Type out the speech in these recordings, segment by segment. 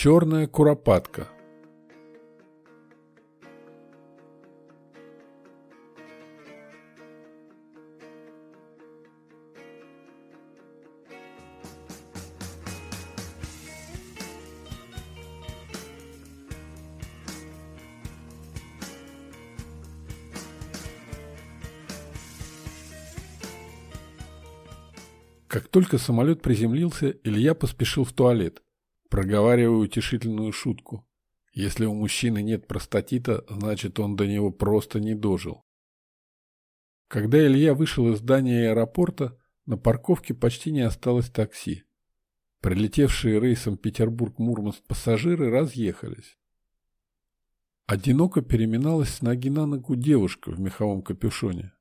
Черная куропатка. Как только самолет приземлился, Илья поспешил в туалет, проговаривая утешительную шутку. Если у мужчины нет простатита, значит он до него просто не дожил. Когда Илья вышел из здания аэропорта, на парковке почти не осталось такси. Прилетевшие рейсом Петербург-Мурманск пассажиры разъехались. Одиноко переминалась с ноги на ногу девушка в меховом капюшоне.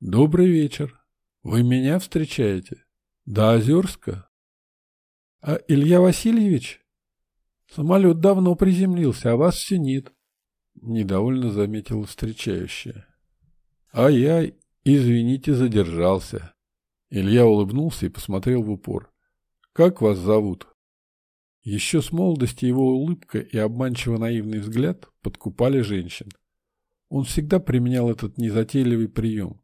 «Добрый вечер!» Вы меня встречаете? До Озерска? А Илья Васильевич? Самолет давно приземлился, а вас все нет. Недовольно заметила встречающая. Ай-яй, извините, задержался. Илья улыбнулся и посмотрел в упор. Как вас зовут? Еще с молодости его улыбка и обманчиво наивный взгляд подкупали женщин. Он всегда применял этот незатейливый прием.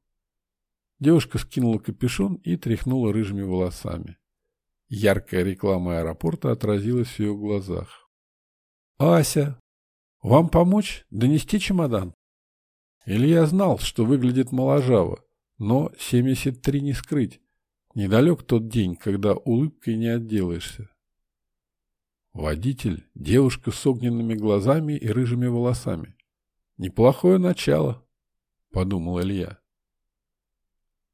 Девушка скинула капюшон и тряхнула рыжими волосами. Яркая реклама аэропорта отразилась в ее глазах. «Ася, вам помочь донести чемодан?» Илья знал, что выглядит моложаво, но 73 не скрыть. Недалек тот день, когда улыбкой не отделаешься. Водитель — девушка с огненными глазами и рыжими волосами. «Неплохое начало», — подумал Илья.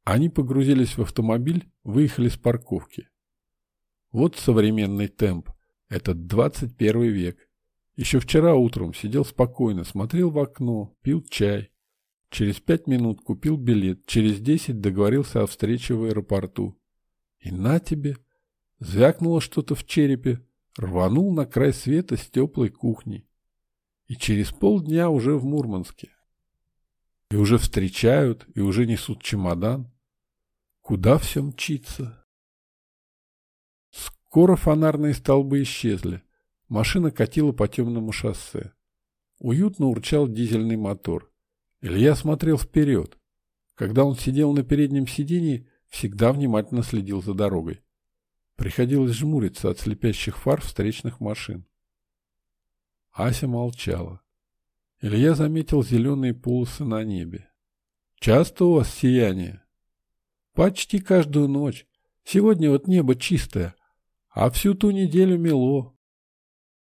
Они погрузились в автомобиль, выехали с парковки. Вот современный темп. Это 21 век. Еще вчера утром сидел спокойно, смотрел в окно, пил чай. Через пять минут купил билет, через десять договорился о встрече в аэропорту. И на тебе! Звякнуло что-то в черепе, рванул на край света с теплой кухни. И через полдня уже в Мурманске. И уже встречают, и уже несут чемодан. Куда все мчится? Скоро фонарные столбы исчезли. Машина катила по темному шоссе. Уютно урчал дизельный мотор. Илья смотрел вперед. Когда он сидел на переднем сиденье, всегда внимательно следил за дорогой. Приходилось жмуриться от слепящих фар встречных машин. Ася молчала. Илья заметил зеленые полосы на небе. «Часто у вас сияние?» Почти каждую ночь. Сегодня вот небо чистое, а всю ту неделю мело.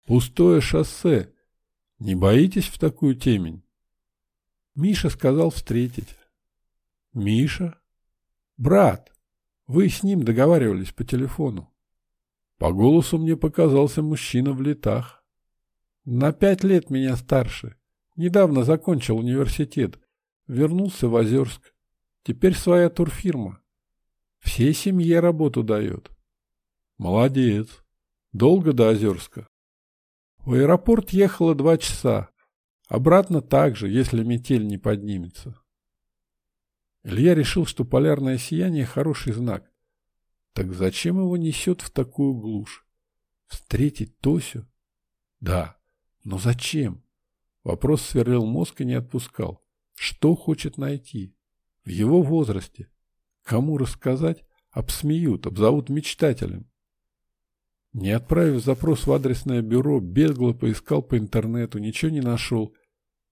Пустое шоссе. Не боитесь в такую темень? Миша сказал встретить. Миша? Брат. Вы с ним договаривались по телефону. По голосу мне показался мужчина в летах. На пять лет меня старше. Недавно закончил университет. Вернулся в Озерск. Теперь своя турфирма. Всей семье работу дает. Молодец. Долго до Озерска. В аэропорт ехала два часа. Обратно так же, если метель не поднимется. Илья решил, что полярное сияние – хороший знак. Так зачем его несет в такую глушь? Встретить Тосю? Да, но зачем? Вопрос сверлил мозг и не отпускал. Что хочет найти? В его возрасте. Кому рассказать, обсмеют, обзовут мечтателем. Не отправив запрос в адресное бюро, бегло поискал по интернету, ничего не нашел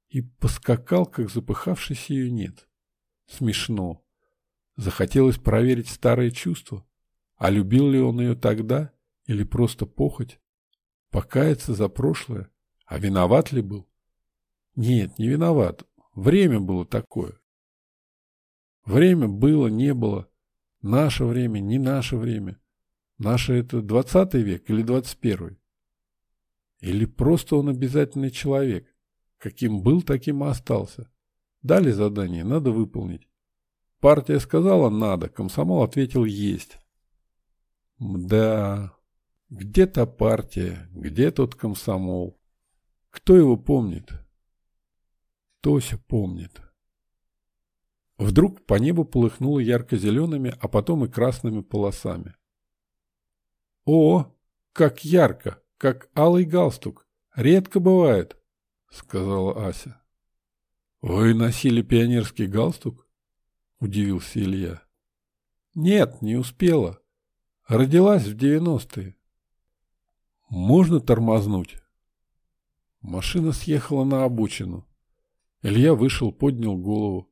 и поскакал, как запыхавшийся нет. Смешно. Захотелось проверить старые чувства. А любил ли он ее тогда или просто похоть? Покаяться за прошлое? А виноват ли был? Нет, не виноват. Время было такое. Время было, не было. Наше время, не наше время. Наше это двадцатый век или двадцать первый? Или просто он обязательный человек? Каким был, таким и остался. Дали задание, надо выполнить. Партия сказала «надо», комсомол ответил «есть». Да, где та партия, где тот комсомол? Кто его помнит? Тося помнит. Вдруг по небу полыхнуло ярко-зелеными, а потом и красными полосами. «О, как ярко! как алый галстук. Редко бывает, — сказала Ася. Вы носили пионерский галстук? — удивился Илья. Нет, не успела. Родилась в девяностые. Можно тормознуть? Машина съехала на обочину. Илья вышел, поднял голову.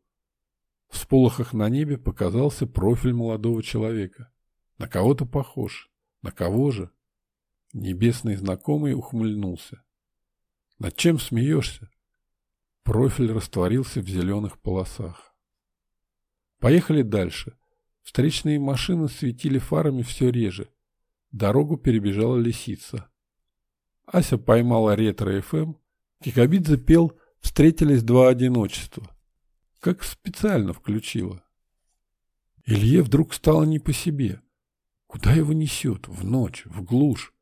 В сполохах на небе показался профиль молодого человека. На кого-то похож. На кого же? Небесный знакомый ухмыльнулся. Над чем смеешься? Профиль растворился в зеленых полосах. Поехали дальше. Встречные машины светили фарами все реже. Дорогу перебежала лисица. Ася поймала Ретро FM. Кикабидзе пел «Встретились два одиночества». Как специально включила. Илье вдруг стало не по себе. Куда его несет? В ночь, в глушь.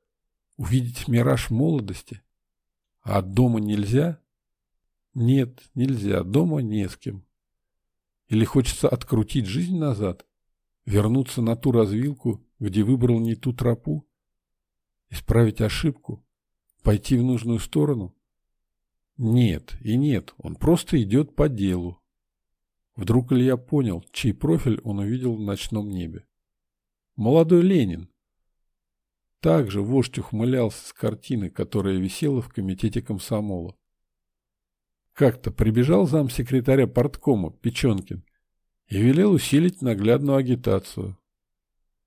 Увидеть мираж молодости? А от дома нельзя? Нет, нельзя. Дома не с кем. Или хочется открутить жизнь назад? Вернуться на ту развилку, где выбрал не ту тропу? Исправить ошибку? Пойти в нужную сторону? Нет и нет, он просто идет по делу. Вдруг Илья понял, чей профиль он увидел в ночном небе. Молодой Ленин. Также вождь ухмылялся с картины, которая висела в комитете комсомола. Как-то прибежал замсекретаря порткома Печенкин и велел усилить наглядную агитацию.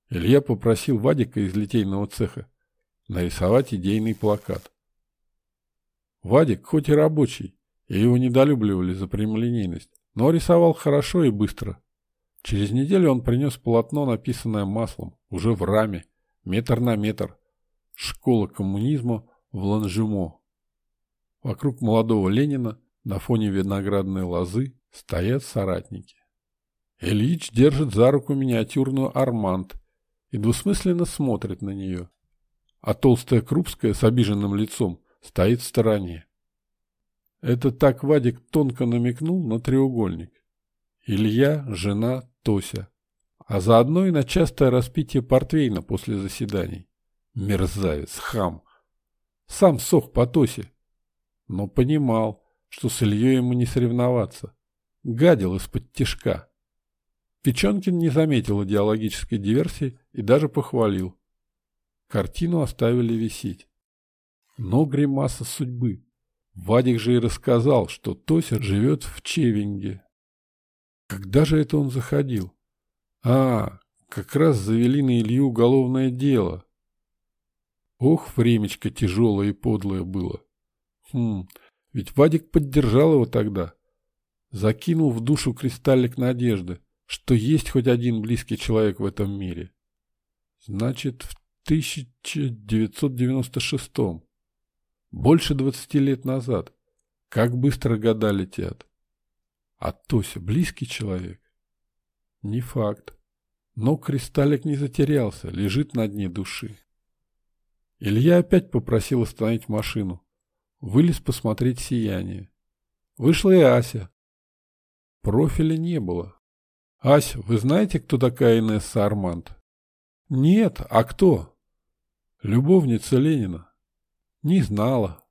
Илья попросил Вадика из литейного цеха нарисовать идейный плакат. Вадик хоть и рабочий, и его недолюбливали за прямолинейность, но рисовал хорошо и быстро. Через неделю он принес полотно, написанное маслом, уже в раме, метр на метр. Школа коммунизма в Ланжимо. Вокруг молодого Ленина на фоне виноградной лозы стоят соратники. Ильич держит за руку миниатюрную Арманд и двусмысленно смотрит на нее а толстая Крупская с обиженным лицом стоит в стороне. Это так Вадик тонко намекнул на треугольник. Илья, жена, Тося. А заодно и на частое распитие портвейна после заседаний. Мерзавец, хам. Сам сох по Тосе. Но понимал, что с Ильей ему не соревноваться. Гадил из-под тишка. Печенкин не заметил идеологической диверсии и даже похвалил. Картину оставили висеть. Но гримаса судьбы. Вадик же и рассказал, что Тося живет в Чевинге. Когда же это он заходил? А, как раз завели на Илью уголовное дело. Ох, времечко тяжелое и подлое было. Хм, ведь Вадик поддержал его тогда. Закинул в душу кристаллик надежды, что есть хоть один близкий человек в этом мире. Значит, в 1996 Больше 20 лет назад. Как быстро года летят. А Тося близкий человек? Не факт. Но кристаллик не затерялся, лежит на дне души. Илья опять попросил остановить машину. Вылез посмотреть сияние. Вышла и Ася. Профиля не было. «Ася, вы знаете, кто такая Инесса Арманд?» «Нет, а кто?» Любовница Ленина. Не знала.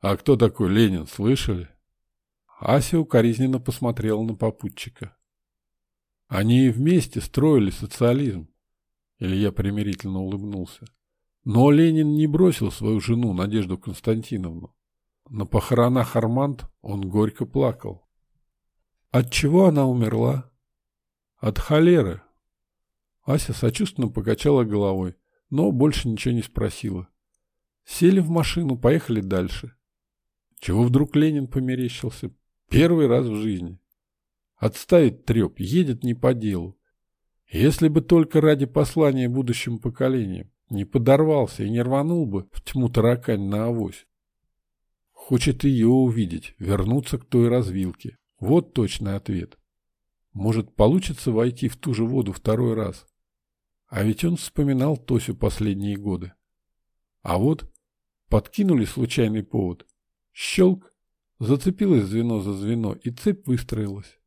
А кто такой Ленин, слышали? Ася укоризненно посмотрела на попутчика. Они и вместе строили социализм. Илья примирительно улыбнулся. Но Ленин не бросил свою жену, Надежду Константиновну. На похоронах Арманд он горько плакал. От чего она умерла? От холеры. Ася сочувственно покачала головой но больше ничего не спросила. Сели в машину, поехали дальше. Чего вдруг Ленин померещился? Первый раз в жизни. Отставить треп, едет не по делу. Если бы только ради послания будущим поколениям не подорвался и не рванул бы в тьму таракань на авось. Хочет ее увидеть, вернуться к той развилке. Вот точный ответ. Может, получится войти в ту же воду второй раз. А ведь он вспоминал Тосю последние годы. А вот подкинули случайный повод. Щелк, зацепилось звено за звено, и цепь выстроилась.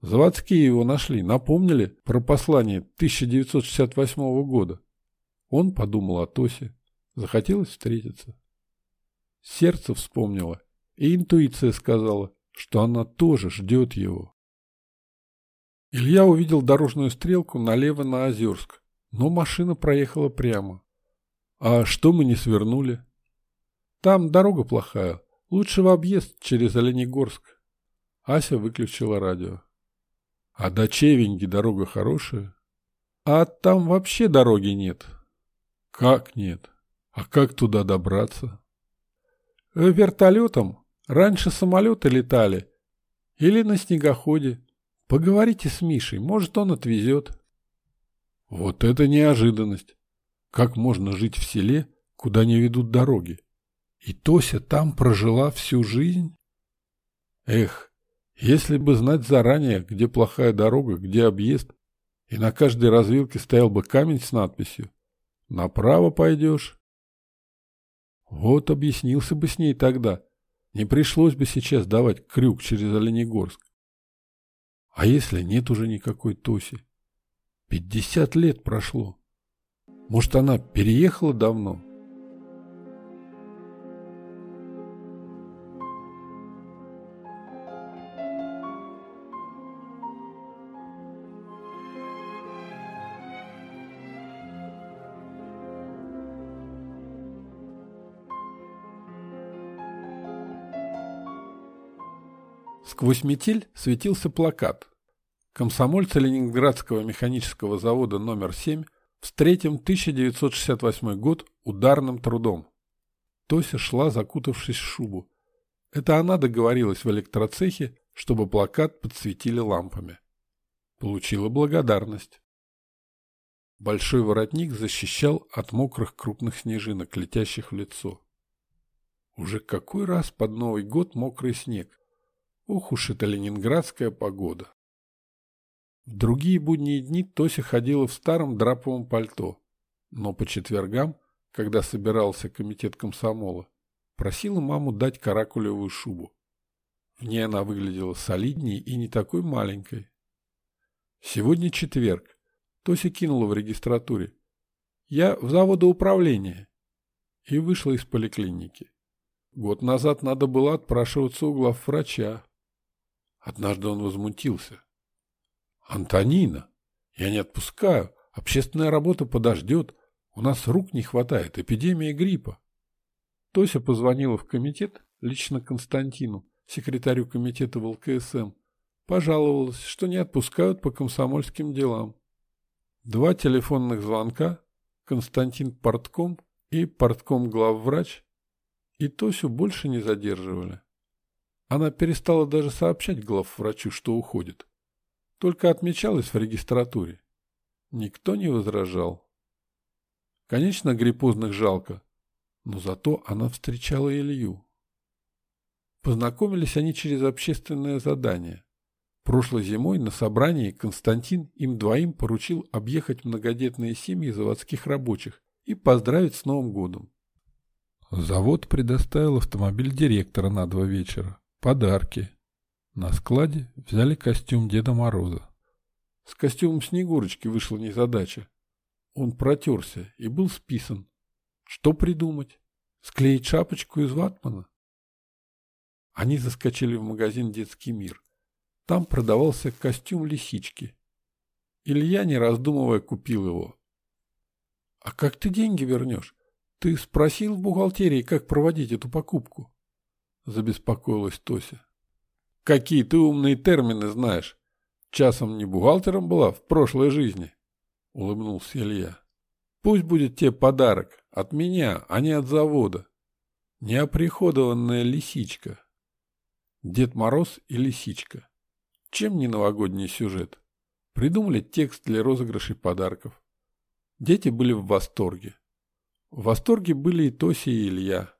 Заводские его нашли, напомнили про послание 1968 года. Он подумал о Тосе. Захотелось встретиться. Сердце вспомнило, и интуиция сказала, что она тоже ждет его. Илья увидел дорожную стрелку налево на Озерск, но машина проехала прямо. А что мы не свернули? Там дорога плохая, лучше в объезд через Оленегорск. Ася выключила радио. А до Чевеньки дорога хорошая? А там вообще дороги нет. Как нет? А как туда добраться? Э, вертолетом. Раньше самолеты летали. Или на снегоходе. Поговорите с Мишей, может, он отвезет. Вот это неожиданность. Как можно жить в селе, куда не ведут дороги? И Тося там прожила всю жизнь? Эх, если бы знать заранее, где плохая дорога, где объезд, и на каждой развилке стоял бы камень с надписью «Направо пойдешь». Вот объяснился бы с ней тогда. Не пришлось бы сейчас давать крюк через Оленегорск. А если нет уже никакой Тоси? Пятьдесят лет прошло. Может, она переехала давно? Сквозь метель светился плакат. Комсомольцы Ленинградского механического завода номер 7 встретим 1968 год ударным трудом. Тося шла, закутавшись в шубу. Это она договорилась в электроцехе, чтобы плакат подсветили лампами. Получила благодарность. Большой воротник защищал от мокрых крупных снежинок, летящих в лицо. Уже какой раз под Новый год мокрый снег. Ох уж это ленинградская погода. В другие будние дни Тося ходила в старом драповом пальто, но по четвергам, когда собирался комитет комсомола, просила маму дать каракулевую шубу. В ней она выглядела солиднее и не такой маленькой. Сегодня четверг. Тося кинула в регистратуре. Я в заводоуправление. И вышла из поликлиники. Год назад надо было отпрашиваться у главврача. Однажды он возмутился. «Антонина, я не отпускаю. Общественная работа подождет. У нас рук не хватает. Эпидемия гриппа». Тося позвонила в комитет, лично Константину, секретарю комитета в ЛКСМ, пожаловалась, что не отпускают по комсомольским делам. Два телефонных звонка, Константин портком и портком главврач, и Тосю больше не задерживали. Она перестала даже сообщать главврачу, что уходит. Только отмечалась в регистратуре. Никто не возражал. Конечно, гриппозных жалко, но зато она встречала Илью. Познакомились они через общественное задание. Прошлой зимой на собрании Константин им двоим поручил объехать многодетные семьи заводских рабочих и поздравить с Новым годом. Завод предоставил автомобиль директора на два вечера. Подарки. На складе взяли костюм Деда Мороза. С костюмом Снегурочки вышла незадача. Он протерся и был списан. Что придумать? Склеить шапочку из ватмана? Они заскочили в магазин «Детский мир». Там продавался костюм лисички. Илья, не раздумывая, купил его. «А как ты деньги вернешь? Ты спросил в бухгалтерии, как проводить эту покупку?» — забеспокоилась Тося. «Какие ты умные термины знаешь! Часом не бухгалтером была в прошлой жизни!» — улыбнулся Илья. «Пусть будет тебе подарок от меня, а не от завода. Неоприходованная лисичка. Дед Мороз и лисичка. Чем не новогодний сюжет? Придумали текст для розыгрышей подарков. Дети были в восторге. В восторге были и Тося, и Илья.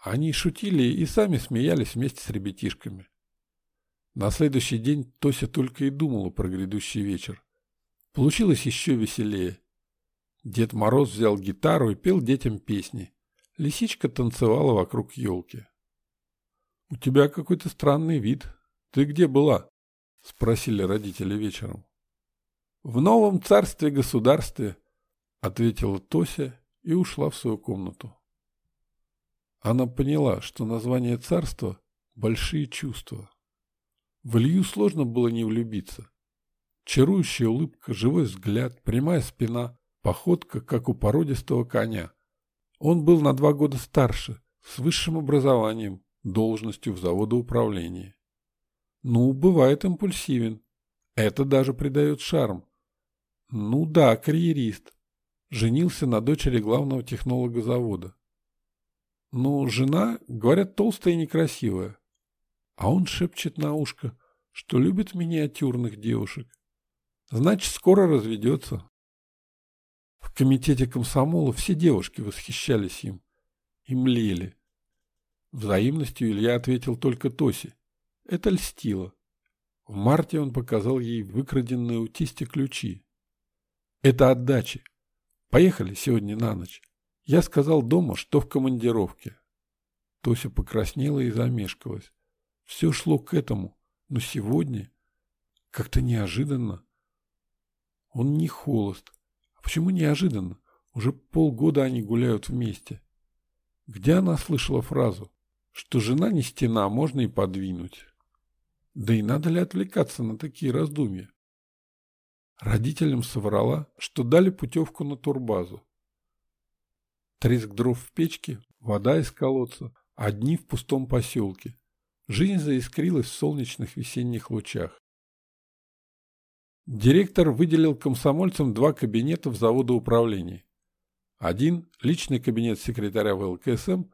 Они шутили и сами смеялись вместе с ребятишками. На следующий день Тося только и думала про грядущий вечер. Получилось еще веселее. Дед Мороз взял гитару и пел детям песни. Лисичка танцевала вокруг елки. «У тебя какой-то странный вид. Ты где была?» — спросили родители вечером. «В новом царстве-государстве», — ответила Тося и ушла в свою комнату. Она поняла, что название царства – большие чувства. В Илью сложно было не влюбиться. Чарующая улыбка, живой взгляд, прямая спина, походка, как у породистого коня. Он был на два года старше, с высшим образованием, должностью в заводоуправлении. Ну, бывает импульсивен. Это даже придает шарм. Ну да, карьерист. Женился на дочери главного технолога завода. Ну, жена, говорят, толстая и некрасивая. А он шепчет на ушко, что любит миниатюрных девушек. Значит, скоро разведется. В комитете комсомола все девушки восхищались им и млели. Взаимностью Илья ответил только Тосе. Это льстило. В марте он показал ей выкраденные у тести ключи. Это отдачи. Поехали сегодня на ночь. Я сказал дома, что в командировке. Тося покраснела и замешкалась. Все шло к этому, но сегодня как-то неожиданно. Он не холост. А почему неожиданно? Уже полгода они гуляют вместе. Где она слышала фразу, что жена не стена, можно и подвинуть? Да и надо ли отвлекаться на такие раздумья? Родителям соврала, что дали путевку на турбазу. Треск дров в печке, вода из колодца, одни в пустом поселке. Жизнь заискрилась в солнечных весенних лучах. Директор выделил комсомольцам два кабинета в завода управления. Один – личный кабинет секретаря ВЛКСМ,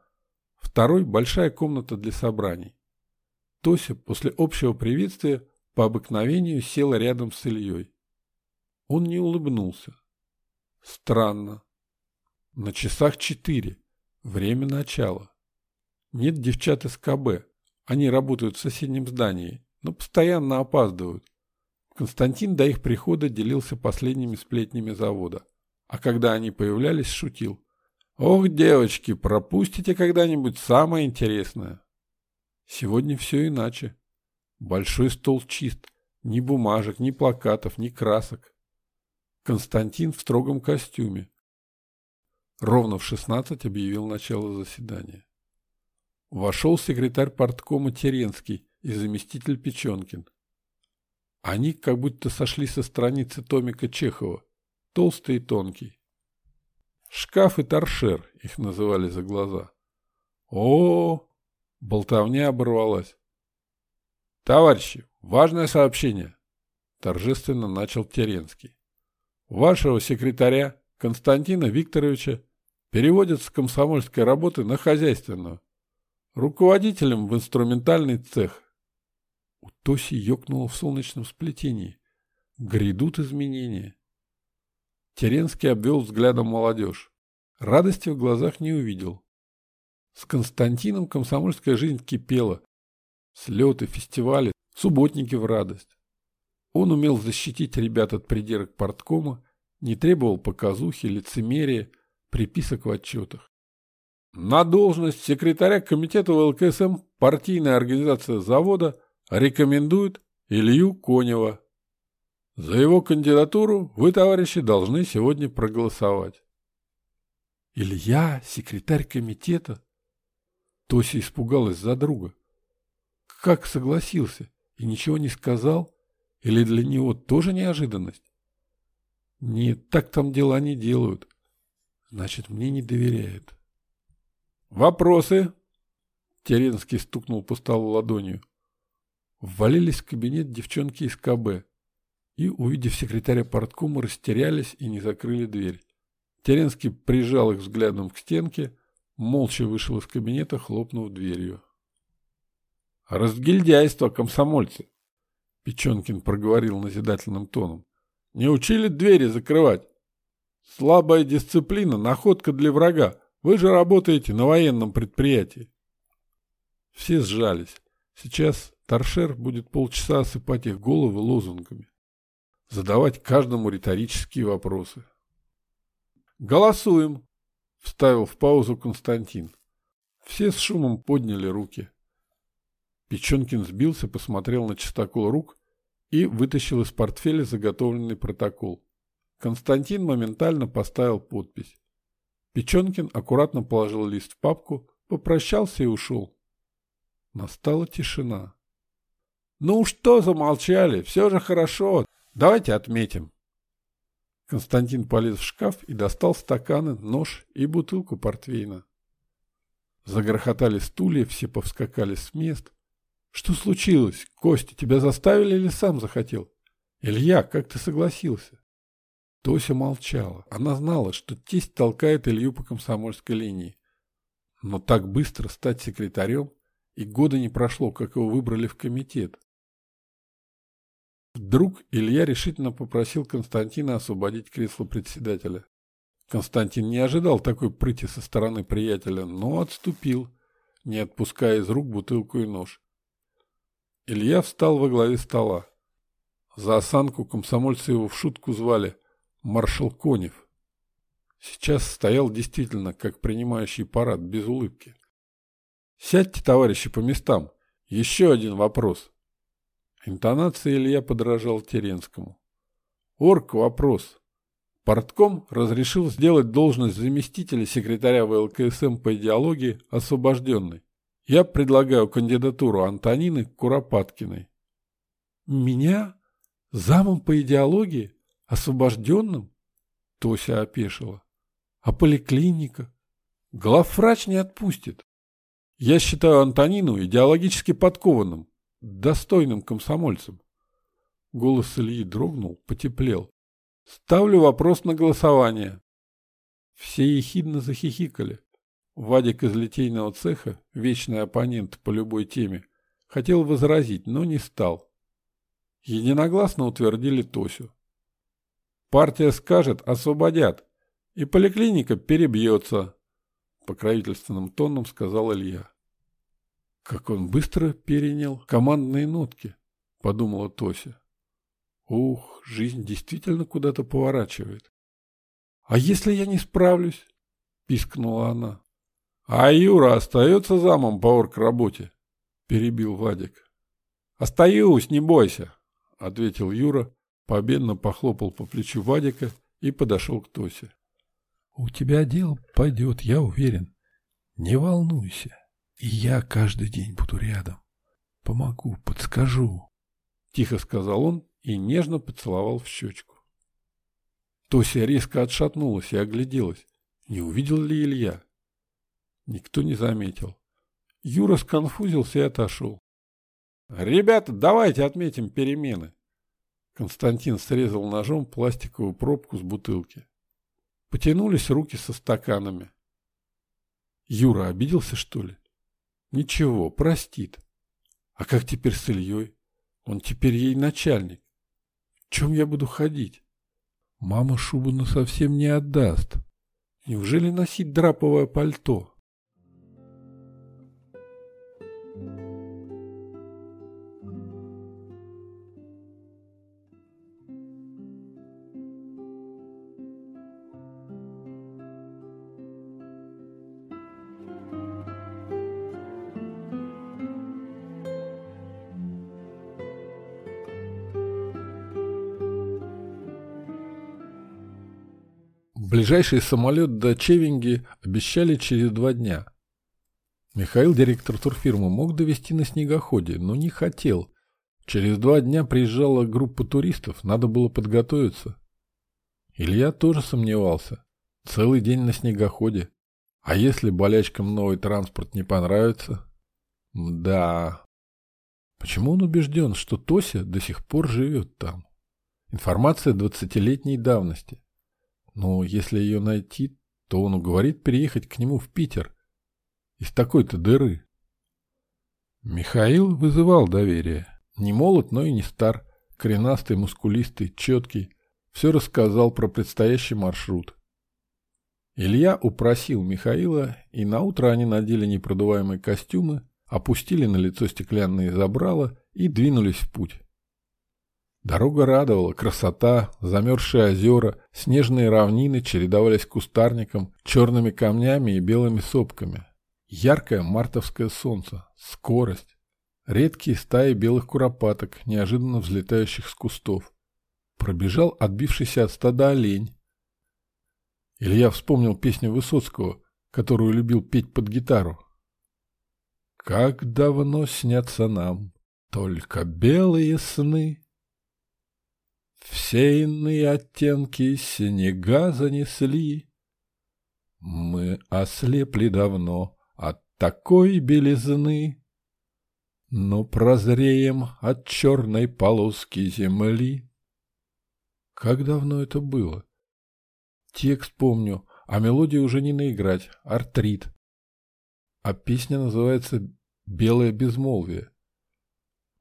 второй – большая комната для собраний. Тося после общего приветствия по обыкновению села рядом с Ильей. Он не улыбнулся. Странно. На часах четыре. Время начала. Нет девчат из КБ. Они работают в соседнем здании, но постоянно опаздывают. Константин до их прихода делился последними сплетнями завода а когда они появлялись, шутил. «Ох, девочки, пропустите когда-нибудь самое интересное!» Сегодня все иначе. Большой стол чист, ни бумажек, ни плакатов, ни красок. Константин в строгом костюме. Ровно в шестнадцать объявил начало заседания. Вошел секретарь порткома Теренский и заместитель Печенкин. Они как будто сошли со страницы томика Чехова толстый и тонкий. Шкаф и торшер их называли за глаза. О, -о, -о болтовня оборвалась. Товарищи, важное сообщение, торжественно начал Теренский. Вашего секретаря Константина Викторовича переводят с комсомольской работы на хозяйственную. Руководителем в инструментальный цех. У Тоси ёкнуло в солнечном сплетении. Грядут изменения. Теренский обвел взглядом молодежь. Радости в глазах не увидел. С Константином комсомольская жизнь кипела. Слеты, фестивали, субботники в радость. Он умел защитить ребят от придирок порткома, не требовал показухи, лицемерия, приписок в отчетах. На должность секретаря комитета ВЛКСМ партийная организация завода рекомендует Илью Конева. За его кандидатуру вы, товарищи, должны сегодня проголосовать. Илья, секретарь комитета? Тося испугалась за друга. Как согласился и ничего не сказал? Или для него тоже неожиданность? Нет, так там дела не делают. Значит, мне не доверяют. Вопросы? Теренский стукнул по столу ладонью. Ввалились в кабинет девчонки из КБ и, увидев секретаря порткома, растерялись и не закрыли дверь. Теренский прижал их взглядом к стенке, молча вышел из кабинета, хлопнув дверью. «Разгильдяйство, комсомольцы!» Печенкин проговорил назидательным тоном. «Не учили двери закрывать? Слабая дисциплина, находка для врага. Вы же работаете на военном предприятии». Все сжались. Сейчас торшер будет полчаса осыпать их головы лозунгами задавать каждому риторические вопросы. «Голосуем!» – вставил в паузу Константин. Все с шумом подняли руки. Печенкин сбился, посмотрел на чистокол рук и вытащил из портфеля заготовленный протокол. Константин моментально поставил подпись. Печенкин аккуратно положил лист в папку, попрощался и ушел. Настала тишина. «Ну что замолчали? Все же хорошо. Давайте отметим». Константин полез в шкаф и достал стаканы, нож и бутылку портвейна. Загрохотали стулья, все повскакали с мест. «Что случилось? Костя, тебя заставили или сам захотел? Илья, как ты согласился?» Тося молчала. Она знала, что тесть толкает Илью по комсомольской линии. Но так быстро стать секретарем, и года не прошло, как его выбрали в комитет. Вдруг Илья решительно попросил Константина освободить кресло председателя. Константин не ожидал такой прыти со стороны приятеля, но отступил, не отпуская из рук бутылку и нож. Илья встал во главе стола. За осанку комсомольцы его в шутку звали маршал Конев. Сейчас стоял действительно как принимающий парад, без улыбки. «Сядьте, товарищи, по местам. Еще один вопрос». Интонацией Илья подражал Теренскому. Орк вопрос. Портком разрешил сделать должность заместителя секретаря ВЛКСМ по идеологии освобожденной. Я предлагаю кандидатуру Антонины Куропаткиной. Меня? Замом по идеологии? Освобожденным? Тося опешила. А поликлиника? Главврач не отпустит. Я считаю Антонину идеологически подкованным, достойным комсомольцем. Голос Ильи дрогнул, потеплел. Ставлю вопрос на голосование. Все ехидно захихикали. Вадик из литейного цеха, вечный оппонент по любой теме, хотел возразить, но не стал. Единогласно утвердили Тосю. Партия скажет, освободят, и поликлиника перебьется, покровительственным тоном сказал Илья. Как он быстро перенял командные нотки, подумала Тося. Ух, жизнь действительно куда-то поворачивает. А если я не справлюсь? Пискнула она. А Юра остается замом по оргработе? Перебил Вадик. Остаюсь, не бойся, ответил Юра, победно похлопал по плечу Вадика и подошел к Тосе. У тебя дело пойдет, я уверен. Не волнуйся. И я каждый день буду рядом. Помогу, подскажу. Тихо сказал он и нежно поцеловал в щечку. Тося резко отшатнулась и огляделась. Не увидел ли Илья? Никто не заметил. Юра сконфузился и отошел. «Ребята, давайте отметим перемены!» Константин срезал ножом пластиковую пробку с бутылки. Потянулись руки со стаканами. Юра обиделся, что ли? Ничего, простит. А как теперь с Ильей? Он теперь ей начальник. В чем я буду ходить? Мама шубу совсем не отдаст. Неужели носить драповое пальто? Ближайший самолет до Чевинги обещали через два дня. Михаил, директор турфирмы, мог довести на снегоходе, но не хотел. Через два дня приезжала группа туристов, надо было подготовиться. Илья тоже сомневался. Целый день на снегоходе. А если болячкам новый транспорт не понравится? Да. Почему он убежден, что Тося до сих пор живет там? Информация двадцатилетней давности. Но если ее найти, то он уговорит переехать к нему в Питер. Из такой-то дыры. Михаил вызывал доверие. Не молод, но и не стар. Коренастый, мускулистый, четкий. Все рассказал про предстоящий маршрут. Илья упросил Михаила, и наутро они надели непродуваемые костюмы, опустили на лицо стеклянные забрала и двинулись в путь. Дорога радовала, красота, замерзшие озера, снежные равнины чередовались кустарником, черными камнями и белыми сопками. Яркое мартовское солнце, скорость, редкие стаи белых куропаток, неожиданно взлетающих с кустов. Пробежал отбившийся от стада олень. Илья вспомнил песню Высоцкого, которую любил петь под гитару. «Как давно снятся нам только белые сны, Все иные оттенки снега занесли, Мы ослепли давно от такой белизны, Но прозреем от черной полоски земли». Как давно это было? Текст помню, а мелодию уже не наиграть. Артрит. А песня называется «Белое безмолвие».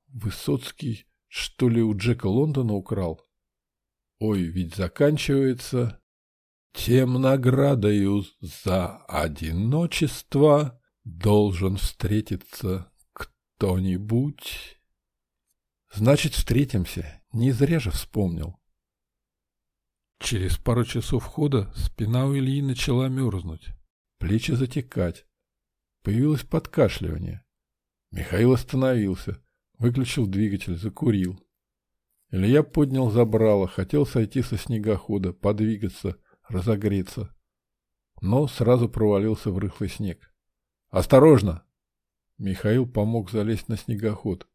Высоцкий, что ли, у Джека Лондона украл? Ой, ведь заканчивается... Тем наградою за одиночество должен встретиться кто-нибудь. Значит, встретимся. Не зря же вспомнил. Через пару часов хода спина у Ильи начала мерзнуть, плечи затекать. Появилось подкашливание. Михаил остановился, выключил двигатель, закурил. Илья поднял забрало, хотел сойти со снегохода, подвигаться, разогреться. Но сразу провалился в рыхлый снег. «Осторожно!» Михаил помог залезть на снегоход.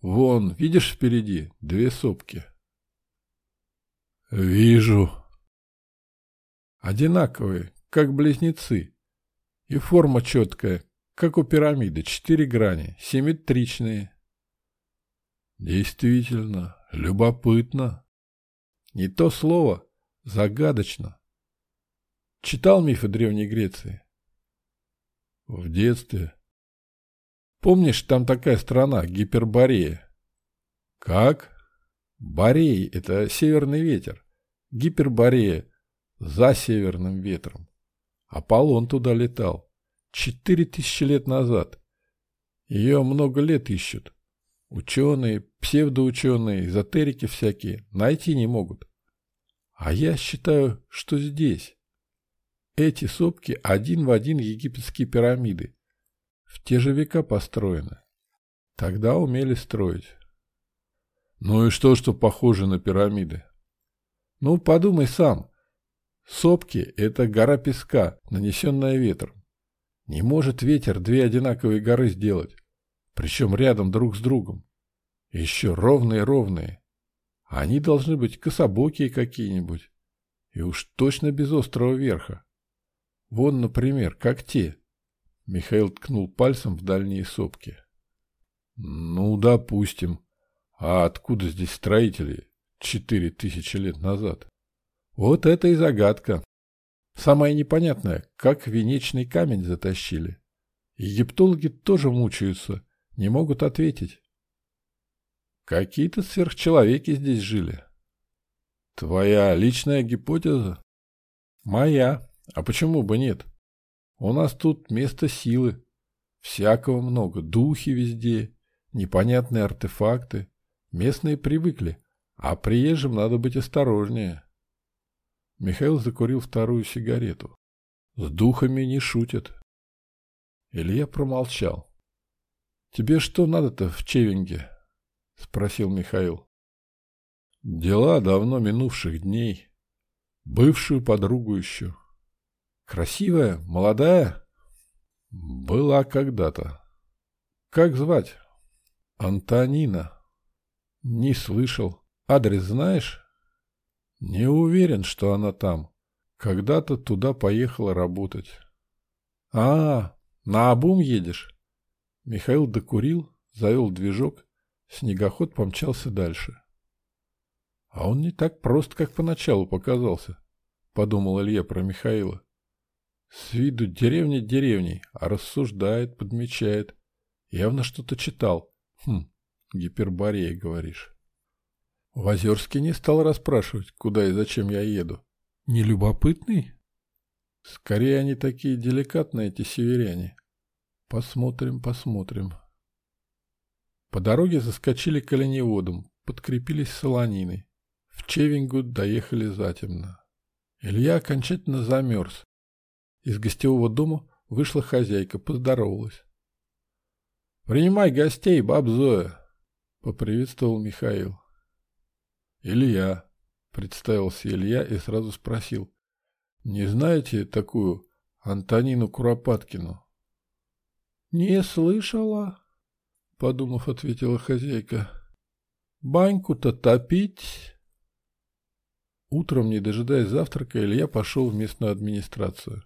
«Вон, видишь впереди? Две сопки». «Вижу». «Одинаковые, как близнецы. И форма четкая, как у пирамиды, четыре грани, симметричные». «Действительно, любопытно». «Не то слово, загадочно». Читал мифы Древней Греции? В детстве. Помнишь, там такая страна, Гиперборея? Как? Борей – это северный ветер. Гиперборея – за северным ветром. Аполлон туда летал. Четыре тысячи лет назад. Ее много лет ищут. Ученые, псевдоученые, эзотерики всякие найти не могут. А я считаю, что здесь. Эти сопки один в один египетские пирамиды. В те же века построены. Тогда умели строить. Ну и что, что похоже на пирамиды? Ну, подумай сам. Сопки – это гора песка, нанесенная ветром. Не может ветер две одинаковые горы сделать, причем рядом друг с другом. Еще ровные-ровные. Они должны быть кособокие какие-нибудь. И уж точно без острого верха. Вон, например, как те. Михаил ткнул пальцем в дальние сопки. Ну, допустим. А откуда здесь строители четыре тысячи лет назад? Вот это и загадка. Самое непонятное, как венечный камень затащили. Египтологи тоже мучаются, не могут ответить. Какие-то сверхчеловеки здесь жили. Твоя личная гипотеза? Моя. А почему бы нет? У нас тут место силы. Всякого много. Духи везде. Непонятные артефакты. Местные привыкли, а приезжим надо быть осторожнее. Михаил закурил вторую сигарету. С духами не шутят. Илья промолчал. «Тебе что надо-то в Чевинге?» — спросил Михаил. «Дела давно минувших дней. Бывшую подругу еще. Красивая, молодая?» «Была когда-то. Как звать?» «Антонина». Не слышал. Адрес знаешь? Не уверен, что она там. Когда-то туда поехала работать. А, на обум едешь? Михаил докурил, завел движок, снегоход помчался дальше. А он не так прост, как поначалу показался, подумал Илья про Михаила. С виду деревня деревней, а рассуждает, подмечает. Явно что-то читал. Хм, Гиперборея, говоришь. В Озерске не стал расспрашивать, куда и зачем я еду. Не любопытный? Скорее они такие деликатные, эти северяне. Посмотрим, посмотрим. По дороге заскочили к оленеводам, подкрепились солониной. В Чевингу доехали затемно. Илья окончательно замерз. Из гостевого дома вышла хозяйка, поздоровалась. «Принимай гостей, баб Зоя!» — поприветствовал Михаил. «Илья», — представился Илья и сразу спросил. Не знаете такую Антонину Куропаткину? Не слышала, подумав, ответила хозяйка. Баньку-то топить. Утром, не дожидаясь завтрака, Илья пошел в местную администрацию.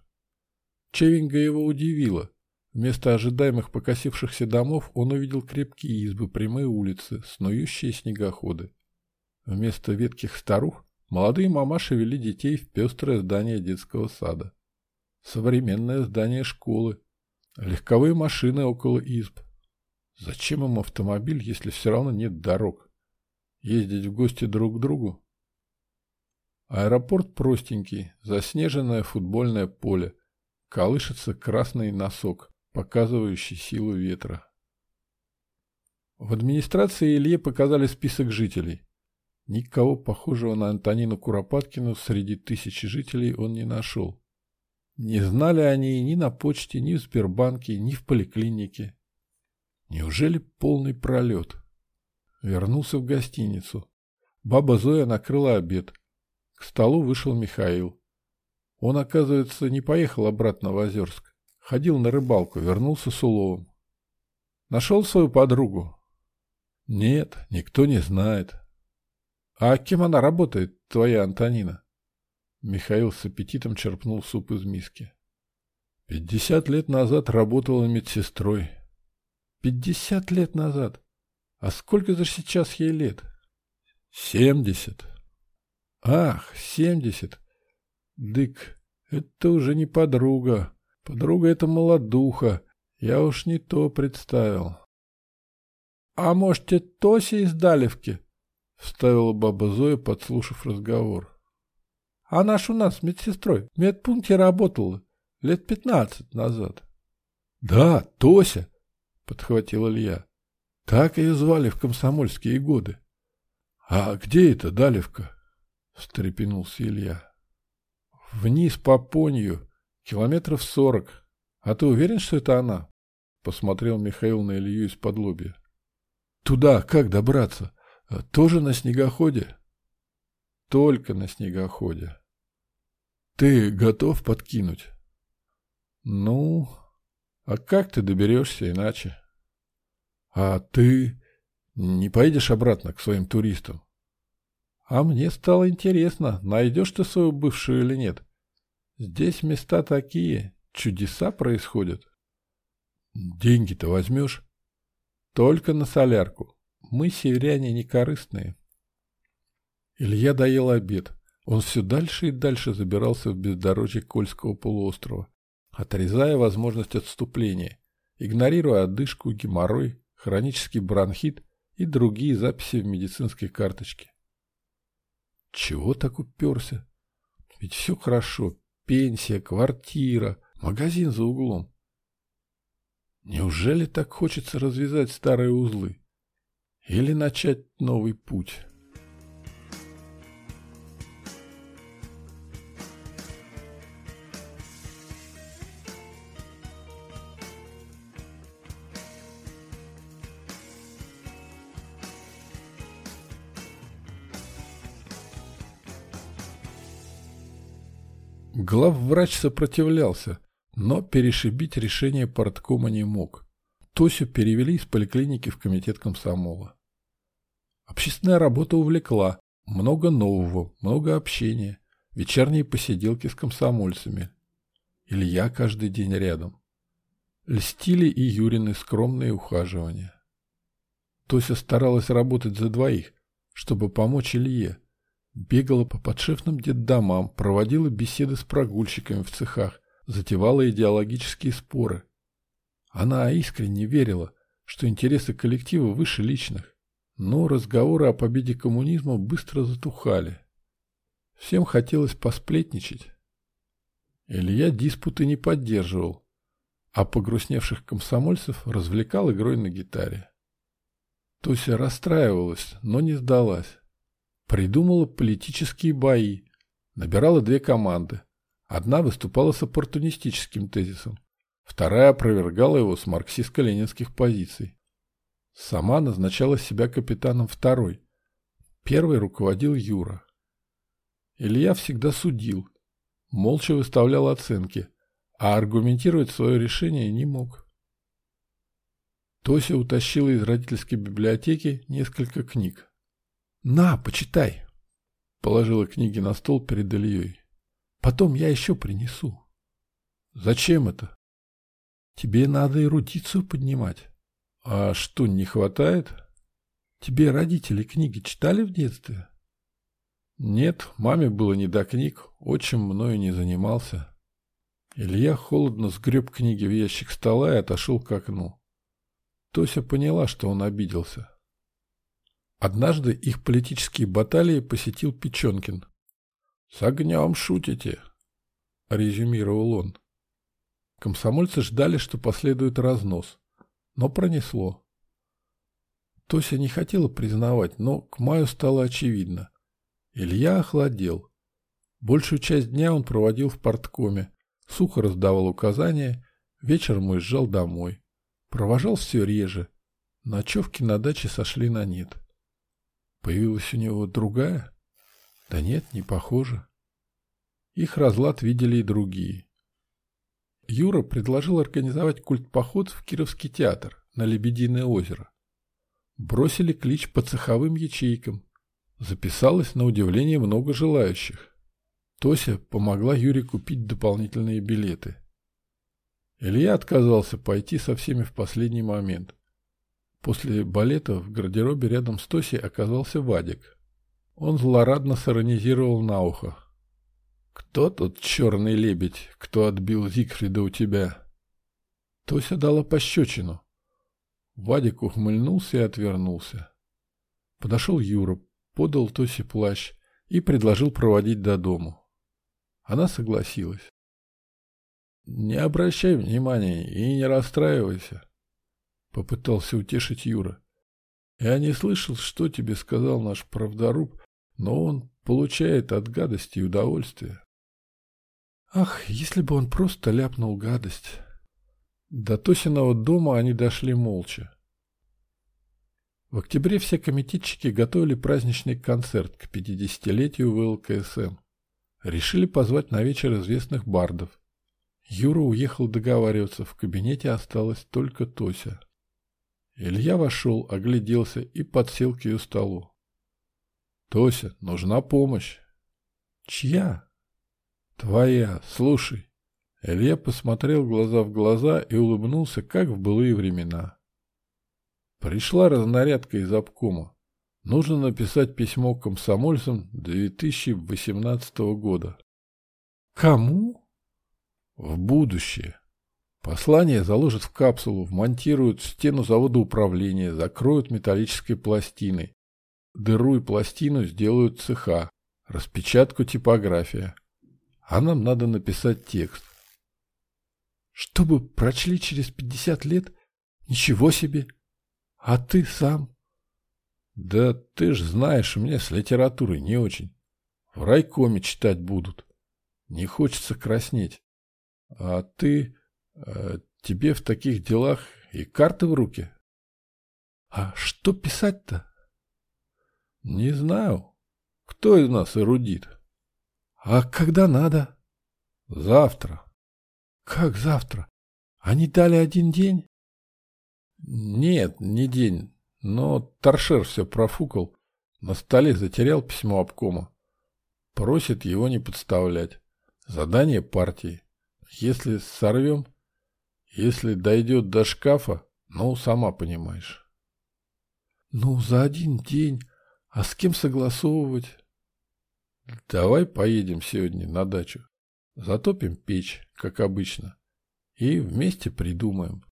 Чевинга его удивила. Вместо ожидаемых покосившихся домов он увидел крепкие избы, прямые улицы, снующие снегоходы. Вместо ветких старух молодые мамаши вели детей в пестрое здание детского сада. Современное здание школы. Легковые машины около изб. Зачем им автомобиль, если все равно нет дорог? Ездить в гости друг к другу? Аэропорт простенький, заснеженное футбольное поле. Колышется красный носок показывающий силу ветра. В администрации Илье показали список жителей. Никого похожего на Антонину Куропаткину среди тысячи жителей он не нашел. Не знали они ни на почте, ни в Сбербанке, ни в поликлинике. Неужели полный пролет? Вернулся в гостиницу. Баба Зоя накрыла обед. К столу вышел Михаил. Он, оказывается, не поехал обратно в Озерск. Ходил на рыбалку, вернулся с уловом. Нашел свою подругу? Нет, никто не знает. А кем она работает, твоя Антонина? Михаил с аппетитом черпнул суп из миски. Пятьдесят лет назад работала медсестрой. Пятьдесят лет назад? А сколько же сейчас ей лет? Семьдесят. Ах, семьдесят. Дык, это уже не подруга, Подруга эта молодуха, я уж не то представил. — А может, это Тося из Далевки? — вставила баба Зоя, подслушав разговор. — Она ж у нас медсестрой в медпункте работала лет пятнадцать назад. — Да, Тося, — подхватил Илья. — Так ее звали в комсомольские годы. — А где это Далевка? — встрепенулся Илья. — Вниз по Понью, Километров сорок. А ты уверен, что это она? Посмотрел Михаил на Илью из-под лобья. Туда как добраться? Тоже на снегоходе? Только на снегоходе. Ты готов подкинуть? Ну, а как ты доберешься иначе? А ты не поедешь обратно к своим туристам? А мне стало интересно, найдешь ты свою бывшую или нет. Здесь места такие, чудеса происходят. Деньги-то возьмешь? Только на солярку. Мы, северяне, не корыстные. Илья доел обед. Он все дальше и дальше забирался в бездорожье Кольского полуострова, отрезая возможность отступления, игнорируя одышку, геморрой, хронический бронхит и другие записи в медицинской карточке. Чего так уперся? Ведь все хорошо, пенсия, квартира, магазин за углом. Неужели так хочется развязать старые узлы? Или начать новый путь? Главврач сопротивлялся, но перешибить решение порткома не мог. Тосю перевели из поликлиники в комитет комсомола. Общественная работа увлекла. Много нового, много общения. Вечерние посиделки с комсомольцами. Илья каждый день рядом. Льстили и Юрины скромные ухаживания. Тося старалась работать за двоих, чтобы помочь Илье, Бегала по подшефным детдомам, проводила беседы с прогульщиками в цехах, затевала идеологические споры. Она искренне верила, что интересы коллектива выше личных. Но разговоры о победе коммунизма быстро затухали. Всем хотелось посплетничать. Илья диспуты не поддерживал, а погрустневших комсомольцев развлекал игрой на гитаре. Тося расстраивалась, но не сдалась. Придумала политические бои. Набирала две команды. Одна выступала с оппортунистическим тезисом. Вторая опровергала его с марксистско-ленинских позиций. Сама назначала себя капитаном второй. Первый руководил Юра. Илья всегда судил. молча выставлял оценки, а аргументировать свое решение не мог. Тося утащила из родительской библиотеки несколько книг. «На, почитай!» Положила книги на стол перед Ильей. «Потом я еще принесу». «Зачем это?» «Тебе надо эрудицию поднимать». «А что, не хватает?» «Тебе родители книги читали в детстве?» «Нет, маме было не до книг, отчим мною не занимался». Илья холодно сгреб книги в ящик стола и отошел к окну. Тося поняла, что он обиделся. Однажды их политические баталии посетил Печенкин. «С огнем шутите», — резюмировал он. Комсомольцы ждали, что последует разнос, но пронесло. Тося не хотела признавать, но к маю стало очевидно. Илья охладел. Большую часть дня он проводил в порткоме, сухо раздавал указания, вечером уезжал домой. Провожал все реже. Ночевки на даче сошли на нет. Появилась у него другая? Да нет, не похоже. Их разлад видели и другие. Юра предложил организовать культ-поход в Кировский театр на Лебединое озеро. Бросили клич по цеховым ячейкам. Записалось на удивление много желающих. Тося помогла Юре купить дополнительные билеты. Илья отказался пойти со всеми в последний момент. После балета в гардеробе рядом с Тосей оказался Вадик. Он злорадно сиронизировал на ухо. «Кто тут черный лебедь, кто отбил Зигфрида у тебя?» Тося дала пощечину. Вадик ухмыльнулся и отвернулся. Подошел Юра, подал Тосе плащ и предложил проводить до дому. Она согласилась. «Не обращай внимания и не расстраивайся», Попытался утешить Юра. Я не слышал, что тебе сказал наш правдоруб, но он получает от гадости удовольствие. Ах, если бы он просто ляпнул гадость. До Тосиного дома они дошли молча. В октябре все комитетчики готовили праздничный концерт к 50-летию ВЛКСМ. Решили позвать на вечер известных бардов. Юра уехал договариваться, в кабинете осталась только Тося. Илья вошел, огляделся и подсел к ее столу. «Тося, нужна помощь». «Чья?» «Твоя. Слушай». Илья посмотрел глаза в глаза и улыбнулся, как в былые времена. Пришла разнарядка из обкома. Нужно написать письмо комсомольцам 2018 года. Кому? В будущее. Послание заложат в капсулу, вмонтируют в стену завода управления, закроют металлической пластиной. Дыру и пластину сделают цеха, распечатку типография. А нам надо написать текст. Чтобы прочли через пятьдесят лет? Ничего себе! А ты сам? Да ты ж знаешь, меня с литературой не очень. В райкоме читать будут. Не хочется краснеть. А ты... А тебе в таких делах и карты в руки. А что писать-то? Не знаю. Кто из нас эрудит? А когда надо? Завтра. Как завтра? Они дали один день? Нет, не день. Но торшер все профукал. На столе затерял письмо обкома. Просит его не подставлять. Задание партии. Если сорвем, если дойдет до шкафа, ну, сама понимаешь. Ну, за один день. А с кем согласовывать? Давай поедем сегодня на дачу. Затопим печь, как обычно. И вместе придумаем.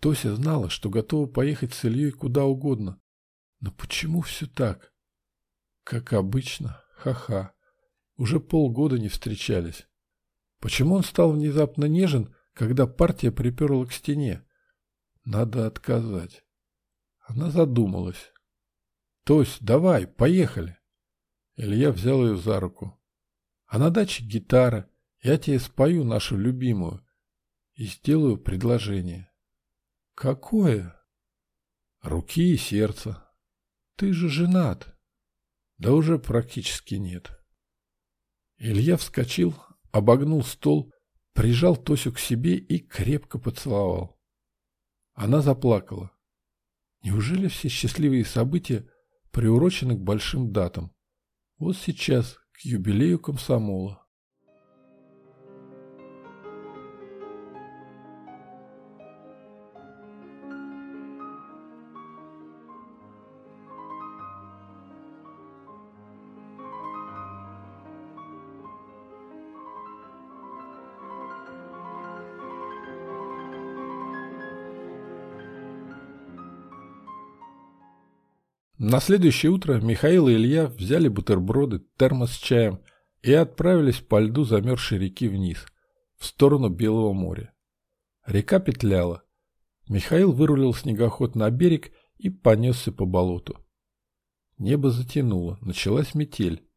Тося знала, что готова поехать с Ильей куда угодно. Но почему все так? Как обычно, ха-ха. Уже полгода не встречались. Почему он стал внезапно нежен, когда партия приперла к стене. Надо отказать. Она задумалась. Тось, давай, поехали. Илья взял ее за руку. А на даче гитара. Я тебе спою нашу любимую. И сделаю предложение. Какое? Руки и сердце. Ты же женат. Да уже практически нет. Илья вскочил, обогнул стол, прижал Тосю к себе и крепко поцеловал. Она заплакала. Неужели все счастливые события приурочены к большим датам? Вот сейчас, к юбилею комсомола. На следующее утро Михаил и Илья взяли бутерброды, термос с чаем и отправились по льду замерзшей реки вниз, в сторону Белого моря. Река петляла. Михаил вырулил снегоход на берег и понесся по болоту. Небо затянуло, началась метель.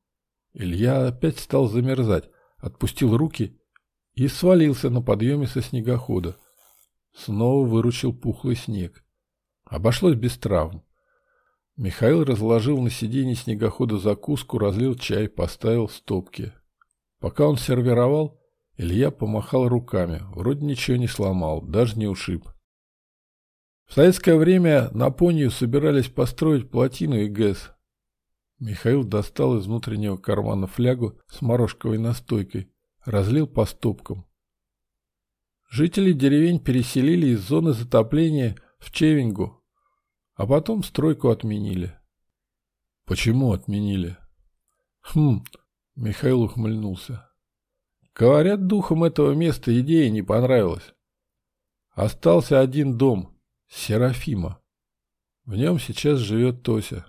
Илья опять стал замерзать, отпустил руки и свалился на подъеме со снегохода. Снова выручил пухлый снег. Обошлось без травм. Михаил разложил на сиденье снегохода закуску, разлил чай, поставил стопки. Пока он сервировал, Илья помахал руками, вроде ничего не сломал, даже не ушиб. В советское время на Понию собирались построить плотину и ГЭС. Михаил достал из внутреннего кармана флягу с морожковой настойкой, разлил по стопкам. Жители деревень переселили из зоны затопления в Чевингу, а потом стройку отменили. Почему отменили? Хм, Михаил ухмыльнулся. Говорят, духом этого места идея не понравилась. Остался один дом, Серафима. В нем сейчас живет Тося.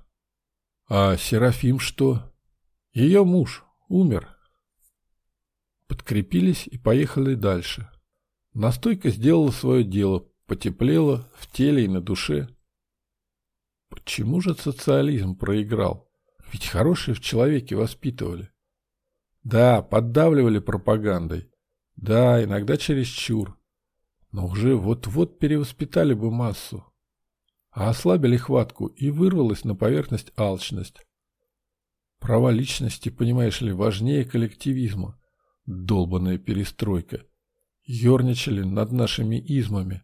А Серафим что? Ее муж умер. Подкрепились и поехали дальше. Настойка сделала свое дело, потеплело в теле и на душе. Почему же социализм проиграл? Ведь хорошие в человеке воспитывали. Да, поддавливали пропагандой. Да, иногда чересчур. Но уже вот-вот перевоспитали бы массу. А ослабили хватку, и вырвалась на поверхность алчность. Права личности, понимаешь ли, важнее коллективизма. Долбанная перестройка. Ёрничали над нашими измами.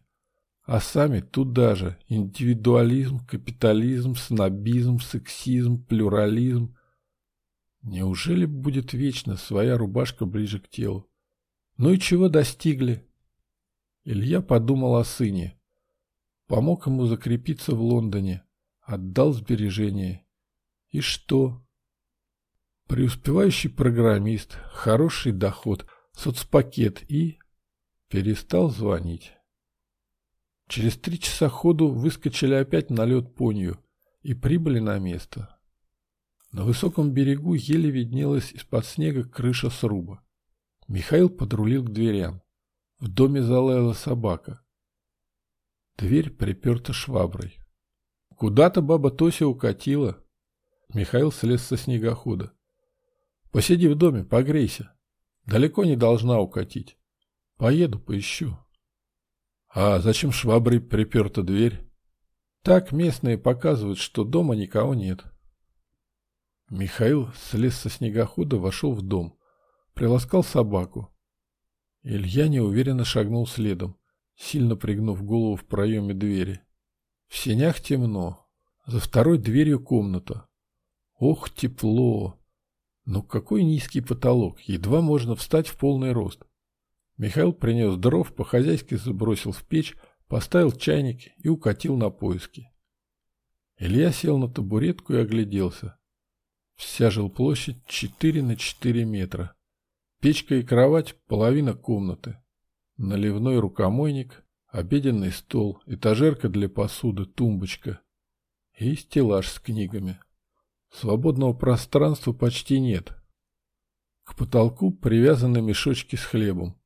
А сами туда же индивидуализм, капитализм, снобизм, сексизм, плюрализм. Неужели будет вечно своя рубашка ближе к телу? Ну и чего достигли? Илья подумал о сыне. Помог ему закрепиться в Лондоне. Отдал сбережения. И что? Преуспевающий программист, хороший доход, соцпакет и... Перестал звонить. Через три часа ходу выскочили опять на лед понию и прибыли на место. На высоком берегу еле виднелась из-под снега крыша сруба. Михаил подрулил к дверям. В доме залаяла собака. Дверь приперта шваброй. Куда-то баба Тося укатила. Михаил слез со снегохода. Посиди в доме, погрейся. Далеко не должна укатить. Поеду, поищу. А зачем шваброй приперта дверь? Так местные показывают, что дома никого нет. Михаил слез со снегохода, вошел в дом. Приласкал собаку. Илья неуверенно шагнул следом, сильно пригнув голову в проеме двери. В сенях темно. За второй дверью комната. Ох, тепло! Ну какой низкий потолок, едва можно встать в полный рост. Михаил принес дров, по-хозяйски забросил в печь, поставил чайник и укатил на поиски. Илья сел на табуретку и огляделся. Вся жилплощадь 4 на 4 метра. Печка и кровать – половина комнаты. Наливной рукомойник, обеденный стол, этажерка для посуды, тумбочка и стеллаж с книгами. Свободного пространства почти нет. К потолку привязаны мешочки с хлебом.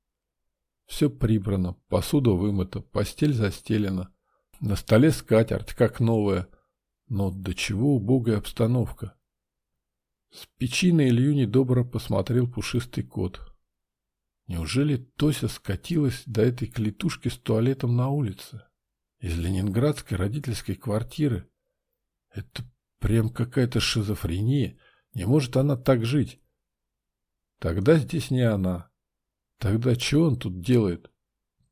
Все прибрано, посуда вымыта, постель застелена. На столе скатерть, как новая. Но до чего убогая обстановка. С печи на Илью недобро посмотрел пушистый кот. Неужели Тося скатилась до этой клетушки с туалетом на улице? Из ленинградской родительской квартиры? Это прям какая-то шизофрения. Не может она так жить. Тогда здесь не она. Тогда что он тут делает?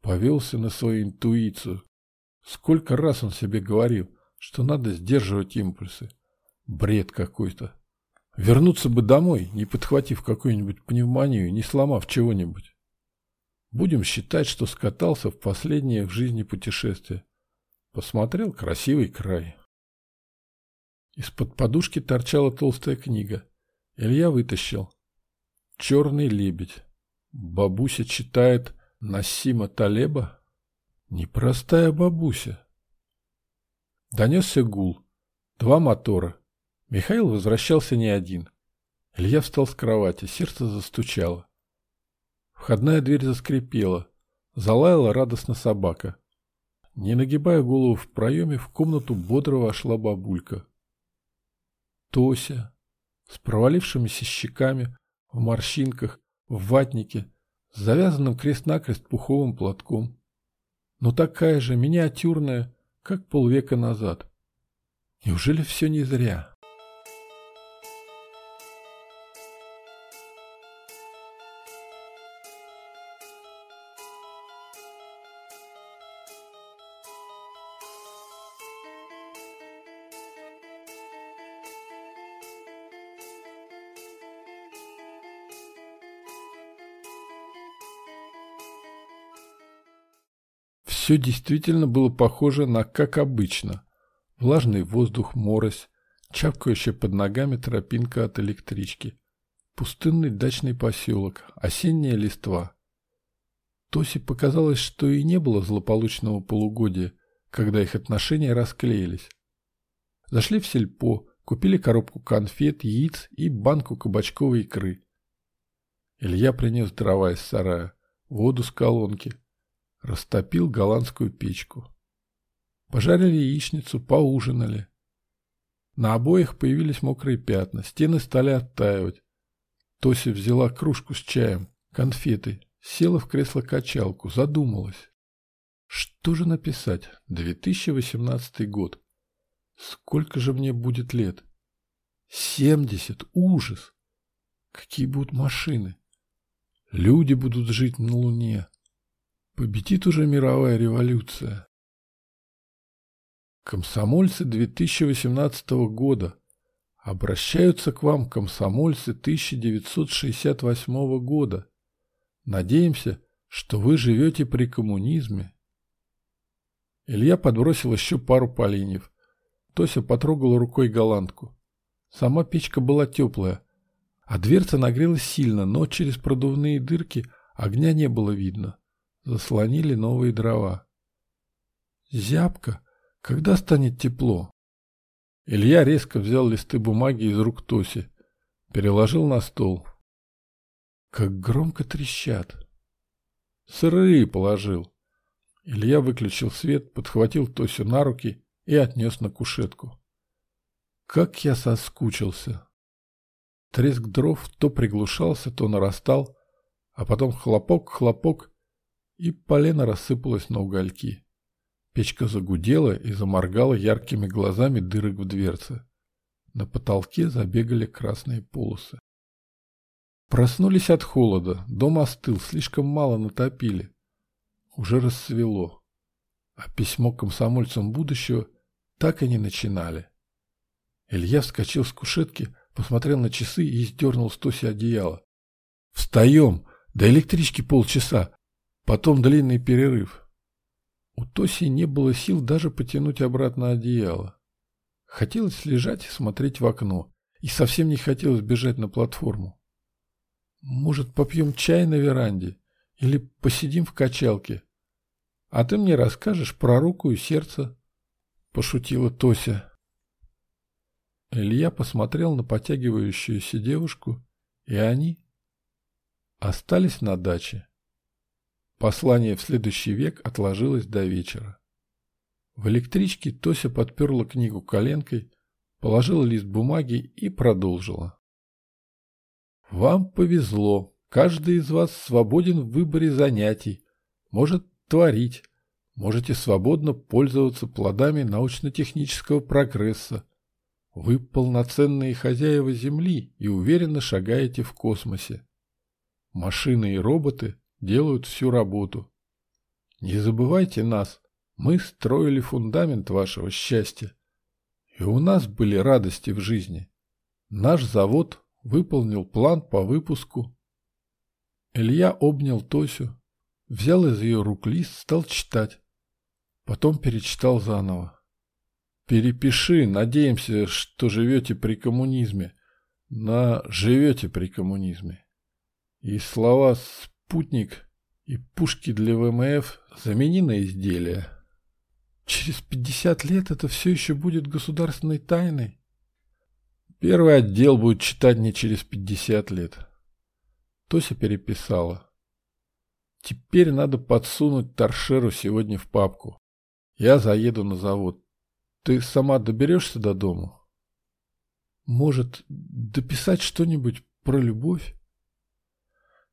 Повелся на свою интуицию. Сколько раз он себе говорил, что надо сдерживать импульсы. Бред какой-то. Вернуться бы домой, не подхватив какую-нибудь пневмонию, не сломав чего-нибудь. Будем считать, что скатался в последнее в жизни путешествие. Посмотрел красивый край. Из-под подушки торчала толстая книга. Илья вытащил. «Черный лебедь». Бабуся читает Насима Талеба? Непростая бабуся. Донесся гул. Два мотора. Михаил возвращался не один. Илья встал с кровати, сердце застучало. Входная дверь заскрипела. Залаяла радостно собака. Не нагибая голову в проеме, в комнату бодро вошла бабулька. Тося, с провалившимися щеками, в морщинках, в ватнике, с завязанным крест-накрест пуховым платком. Но такая же миниатюрная, как полвека назад. Неужели все не зря? Все действительно было похоже на как обычно. Влажный воздух, морось, чавкающая под ногами тропинка от электрички. Пустынный дачный поселок, осенняя листва. Тосе показалось, что и не было злополучного полугодия, когда их отношения расклеились. Зашли в сельпо, купили коробку конфет, яиц и банку кабачковой икры. Илья принес дрова из сарая, воду с колонки – Растопил голландскую печку. Пожарили яичницу, поужинали. На обоих появились мокрые пятна, стены стали оттаивать. Тося взяла кружку с чаем, конфеты, села в кресло-качалку, задумалась. Что же написать? 2018 год. Сколько же мне будет лет? Семьдесят! Ужас! Какие будут машины? Люди будут жить на Луне. Победит уже мировая революция. Комсомольцы 2018 года. Обращаются к вам комсомольцы 1968 года. Надеемся, что вы живете при коммунизме. Илья подбросил еще пару поленьев. Тося потрогала рукой голландку. Сама печка была теплая, а дверца нагрелась сильно, но через продувные дырки огня не было видно заслонили новые дрова. «Зябко! Когда станет тепло?» Илья резко взял листы бумаги из рук Тоси, переложил на стол. Как громко трещат. Сырые положил. Илья выключил свет, подхватил Тосю на руки и отнес на кушетку. Как я соскучился. Треск дров то приглушался, то нарастал, а потом хлопок-хлопок, и полено рассыпалось на угольки. Печка загудела и заморгала яркими глазами дырок в дверце. На потолке забегали красные полосы. Проснулись от холода, дом остыл, слишком мало натопили. Уже рассвело. А письмо комсомольцам будущего так и не начинали. Илья вскочил с кушетки, посмотрел на часы и сдернул с Тоси одеяло. «Встаем! До электрички полчаса! Потом длинный перерыв. У Тоси не было сил даже потянуть обратно одеяло. Хотелось лежать и смотреть в окно, и совсем не хотелось бежать на платформу. Может, попьем чай на веранде или посидим в качалке? А ты мне расскажешь про руку и сердце, — пошутила Тося. Илья посмотрел на потягивающуюся девушку, и они остались на даче. Послание в следующий век отложилось до вечера. В электричке Тося подперла книгу коленкой, положила лист бумаги и продолжила. «Вам повезло. Каждый из вас свободен в выборе занятий. Может творить. Можете свободно пользоваться плодами научно-технического прогресса. Вы полноценные хозяева Земли и уверенно шагаете в космосе. Машины и роботы делают всю работу. Не забывайте нас. Мы строили фундамент вашего счастья. И у нас были радости в жизни. Наш завод выполнил план по выпуску. Илья обнял Тосю, взял из ее рук лист, стал читать. Потом перечитал заново. Перепиши, надеемся, что живете при коммунизме. На живете при коммунизме. И слова «спутник» и «пушки для ВМФ» замени на изделия. Через пятьдесят лет это все еще будет государственной тайной. Первый отдел будет читать не через пятьдесят лет. Тося переписала. Теперь надо подсунуть торшеру сегодня в папку. Я заеду на завод. Ты сама доберешься до дому? Может, дописать что-нибудь про любовь?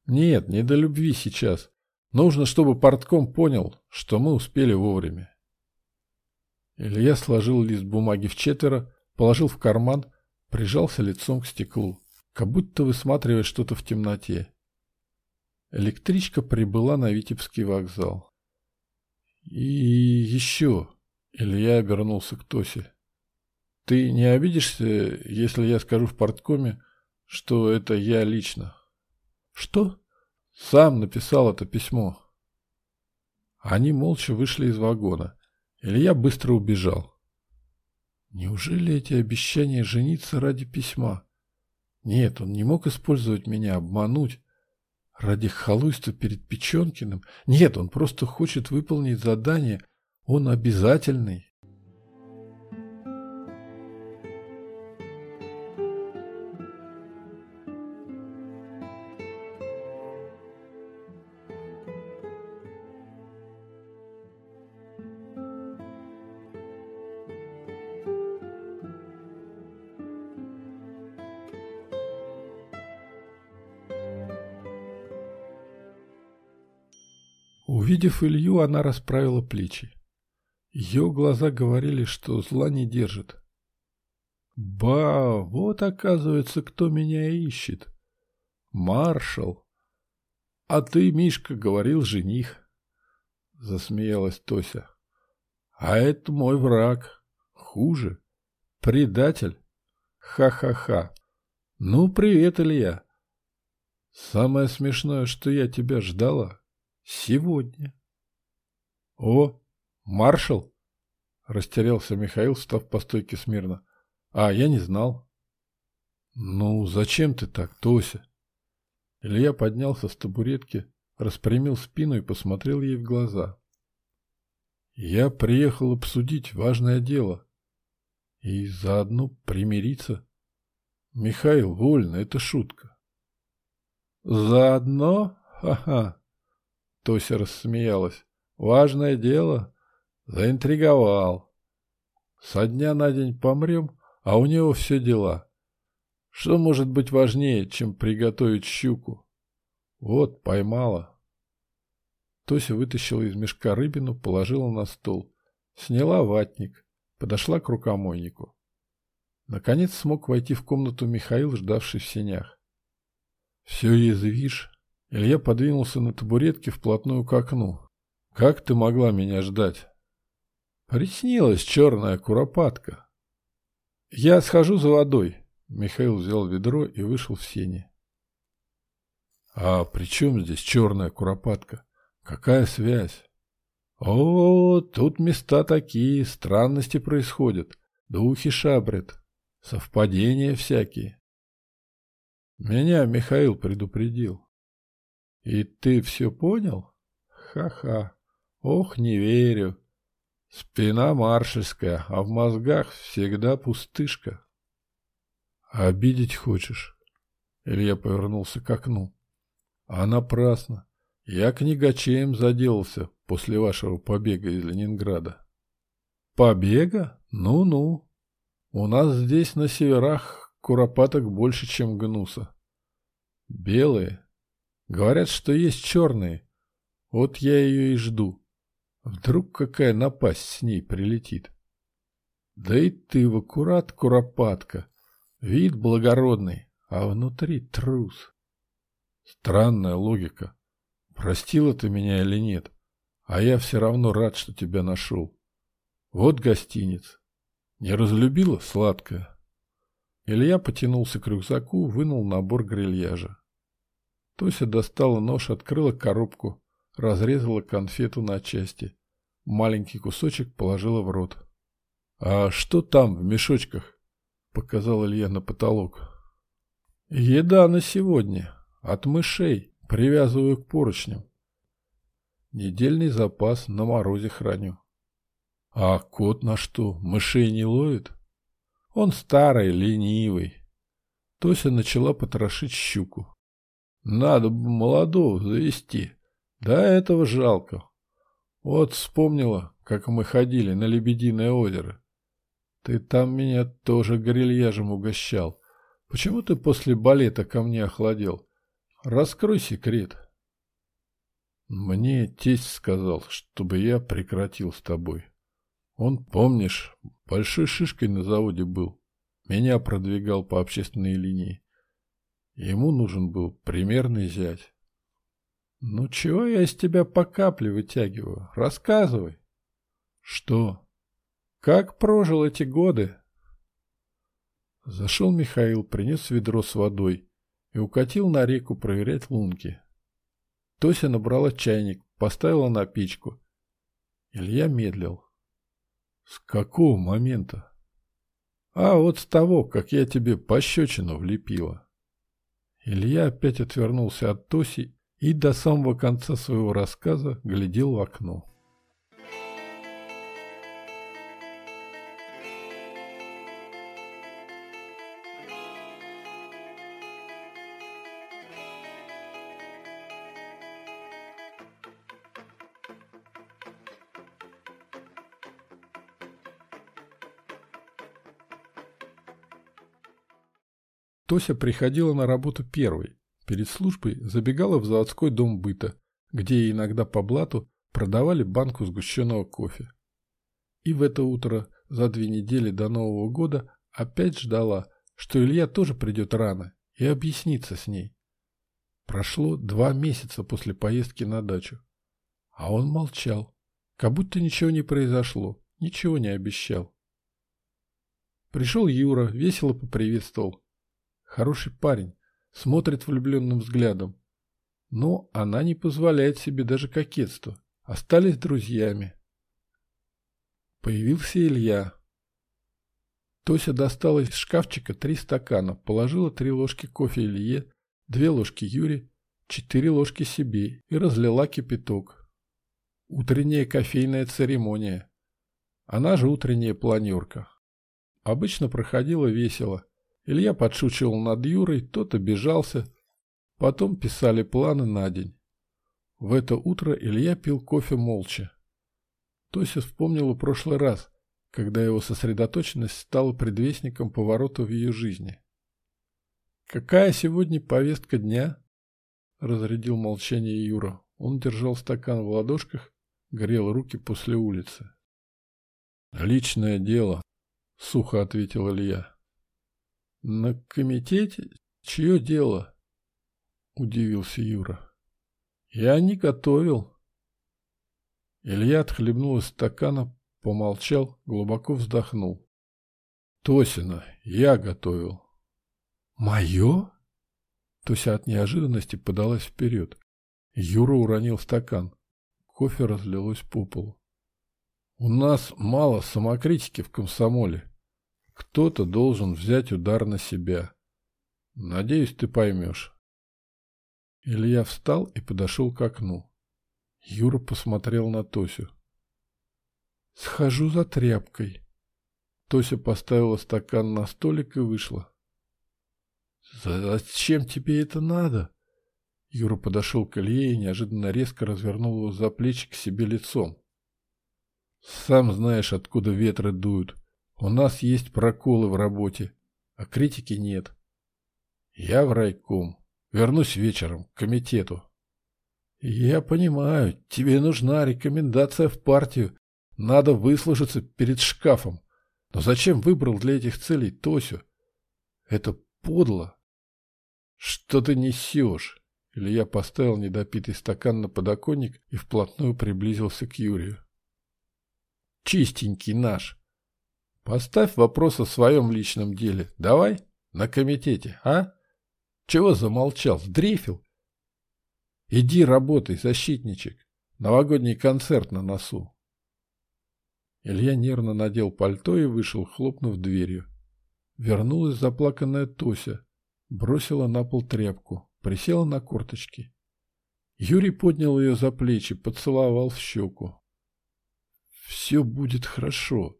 Нет, не до любви сейчас. Нужно, чтобы портком понял, что мы успели вовремя. Илья сложил лист бумаги в четверо, положил в карман, прижался лицом к стеклу, как будто высматривая что-то в темноте. Электричка прибыла на Витебский вокзал. И еще, Илья обернулся к Тосе. Ты не обидишься, если я скажу в порткоме, что это я лично? Что? Сам написал это письмо. Они молча вышли из вагона. Илья быстро убежал. Неужели эти обещания жениться ради письма? Нет, он не мог использовать меня, обмануть. Ради халуйства перед Печенкиным? Нет, он просто хочет выполнить задание. Он обязательный. Увидев Илью, она расправила плечи. Ее глаза говорили, что зла не держит. «Ба, вот оказывается, кто меня ищет. Маршал. А ты, Мишка, говорил жених». Засмеялась Тося. «А это мой враг. Хуже. Предатель. Ха-ха-ха. Ну, привет, Илья. Самое смешное, что я тебя ждала». Сегодня. О, маршал! Растерялся Михаил, став по стойке смирно. А, я не знал. Ну, зачем ты так, Тося? Илья поднялся с табуретки, распрямил спину и посмотрел ей в глаза. Я приехал обсудить важное дело. И заодно примириться. Михаил, вольно, это шутка. Заодно? Ха-ха. Тося рассмеялась. Важное дело. Заинтриговал. Со дня на день помрем, а у него все дела. Что может быть важнее, чем приготовить щуку? Вот, поймала. Тося вытащила из мешка рыбину, положила на стол. Сняла ватник, подошла к рукомойнику. Наконец смог войти в комнату Михаил, ждавший в сенях. — Все язвишь? Илья подвинулся на табуретке вплотную к окну. «Как ты могла меня ждать?» «Приснилась черная куропатка». «Я схожу за водой». Михаил взял ведро и вышел в сени. «А при чем здесь черная куропатка? Какая связь?» «О, тут места такие, странности происходят, духи шабрят, совпадения всякие». Меня Михаил предупредил. И ты все понял? Ха-ха. Ох, не верю. Спина маршальская, а в мозгах всегда пустышка. Обидеть хочешь? Илья повернулся к окну. А напрасно. Я книгачеем заделался после вашего побега из Ленинграда. Побега? Ну-ну. У нас здесь на северах куропаток больше, чем гнуса. Белые, Говорят, что есть черные. Вот я ее и жду. Вдруг какая напасть с ней прилетит. Да и ты в аккурат, куропатка. Вид благородный, а внутри трус. Странная логика. Простила ты меня или нет? А я все равно рад, что тебя нашел. Вот гостиниц. Не разлюбила сладкое? Илья потянулся к рюкзаку, вынул набор грильяжа. Тося достала нож, открыла коробку, разрезала конфету на части. Маленький кусочек положила в рот. «А что там, в мешочках?» — показал Илья на потолок. «Еда на сегодня. От мышей. Привязываю к поручням. Недельный запас на морозе храню». «А кот на что, мышей не ловит?» «Он старый, ленивый». Тося начала потрошить щуку. «Надо бы молодого завести. Да этого жалко. Вот вспомнила, как мы ходили на Лебединое озеро. Ты там меня тоже грильяжем угощал. Почему ты после балета ко мне охладел? Раскрой секрет. Мне тесть сказал, чтобы я прекратил с тобой. Он, помнишь, большой шишкой на заводе был. Меня продвигал по общественной линии. Ему нужен был примерный зять. «Ну чего я из тебя по капле вытягиваю? Рассказывай». «Что? Как прожил эти годы?» Зашел Михаил, принес ведро с водой и укатил на реку проверять лунки. Тося набрала чайник, поставила на печку. Илья медлил. «С какого момента?» «А вот с того, как я тебе пощечину влепила». Илья опять отвернулся от Тоси и до самого конца своего рассказа глядел в окно. Тося приходила на работу первой, Перед службой забегала в заводской дом быта, где иногда по блату продавали банку сгущенного кофе. И в это утро, за две недели до Нового года, опять ждала, что Илья тоже придет рано и объяснится с ней. Прошло два месяца после поездки на дачу. А он молчал, как будто ничего не произошло, ничего не обещал. Пришел Юра, весело поприветствовал. Хороший парень, смотрит влюбленным взглядом. Но она не позволяет себе даже кокетства. Остались друзьями. Появился Илья. Тося достала из шкафчика три стакана, положила три ложки кофе Илье, две ложки Юре, четыре ложки себе и разлила кипяток. Утренняя кофейная церемония. Она же утренняя планерка. Обычно проходила весело. Илья подшучивал над Юрой, тот обижался. Потом писали планы на день. В это утро Илья пил кофе молча. Тося вспомнила прошлый раз, когда его сосредоточенность стала предвестником поворота в ее жизни. «Какая сегодня повестка дня?» — разрядил молчание Юра. Он держал стакан в ладошках, грел руки после улицы. «Личное дело», — сухо ответил Илья. «На комитете? Чье дело?» — удивился Юра. «Я не готовил». Илья отхлебнул из стакана, помолчал, глубоко вздохнул. «Тосина, я готовил». «Мое?» Тося от неожиданности подалась вперед. Юра уронил стакан. Кофе разлилось по полу. «У нас мало самокритики в комсомоле», кто-то должен взять удар на себя. Надеюсь, ты поймешь. Илья встал и подошел к окну. Юра посмотрел на Тосю. «Схожу за тряпкой». Тося поставила стакан на столик и вышла. «Зачем тебе это надо?» Юра подошел к Илье и неожиданно резко развернул его за плечи к себе лицом. «Сам знаешь, откуда ветры дуют. У нас есть проколы в работе, а критики нет. Я в райком. Вернусь вечером к комитету. Я понимаю, тебе нужна рекомендация в партию. Надо выслужиться перед шкафом. Но зачем выбрал для этих целей Тосю? Это подло. Что ты несешь? Илья поставил недопитый стакан на подоконник и вплотную приблизился к Юрию. «Чистенький наш. Поставь вопрос о своем личном деле. Давай, на комитете, а? Чего замолчал? Сдрейфил? Иди работай, защитничек. Новогодний концерт на носу». Илья нервно надел пальто и вышел, хлопнув дверью. Вернулась заплаканная Тося, бросила на пол тряпку, присела на корточки. Юрий поднял ее за плечи, поцеловал в щеку. «Все будет хорошо.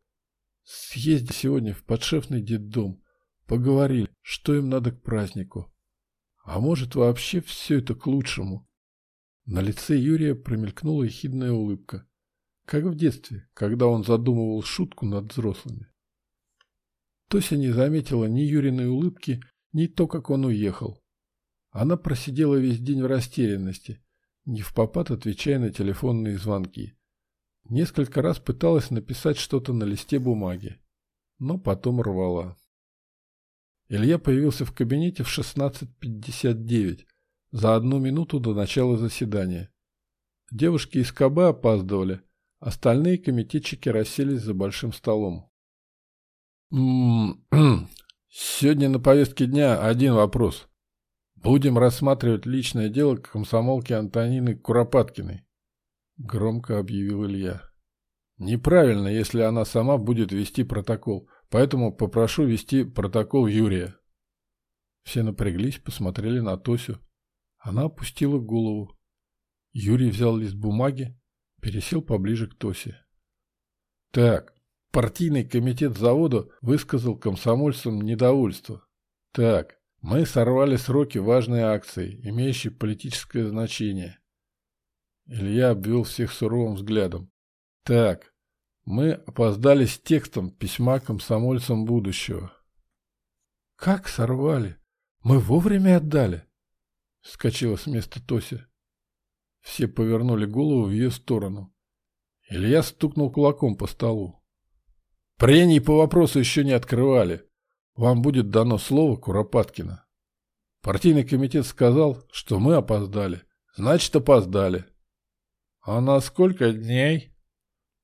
Съезди сегодня в подшефный детдом. Поговорили, что им надо к празднику. А может, вообще все это к лучшему?» На лице Юрия промелькнула ехидная улыбка. Как в детстве, когда он задумывал шутку над взрослыми. Тося не заметила ни Юриной улыбки, ни то, как он уехал. Она просидела весь день в растерянности, не в попад отвечая на телефонные звонки. Несколько раз пыталась написать что-то на листе бумаги, но потом рвала. Илья появился в кабинете в 16.59, за одну минуту до начала заседания. Девушки из КБ опаздывали, остальные комитетчики расселись за большим столом. Сегодня на повестке дня один вопрос. Будем рассматривать личное дело комсомолки Антонины Куропаткиной. Громко объявил Илья. Неправильно, если она сама будет вести протокол, поэтому попрошу вести протокол Юрия. Все напряглись, посмотрели на Тосю. Она опустила голову. Юрий взял лист бумаги, пересел поближе к Тосе. Так, партийный комитет завода высказал комсомольцам недовольство. Так, мы сорвали сроки важной акции, имеющей политическое значение. Илья обвел всех суровым взглядом. Так, мы опоздали с текстом письма комсомольцам будущего. Как сорвали? Мы вовремя отдали? Вскочила с места Тося. Все повернули голову в ее сторону. Илья стукнул кулаком по столу. Прений по вопросу еще не открывали. Вам будет дано слово Куропаткина. Партийный комитет сказал, что мы опоздали. Значит, опоздали. А на сколько дней?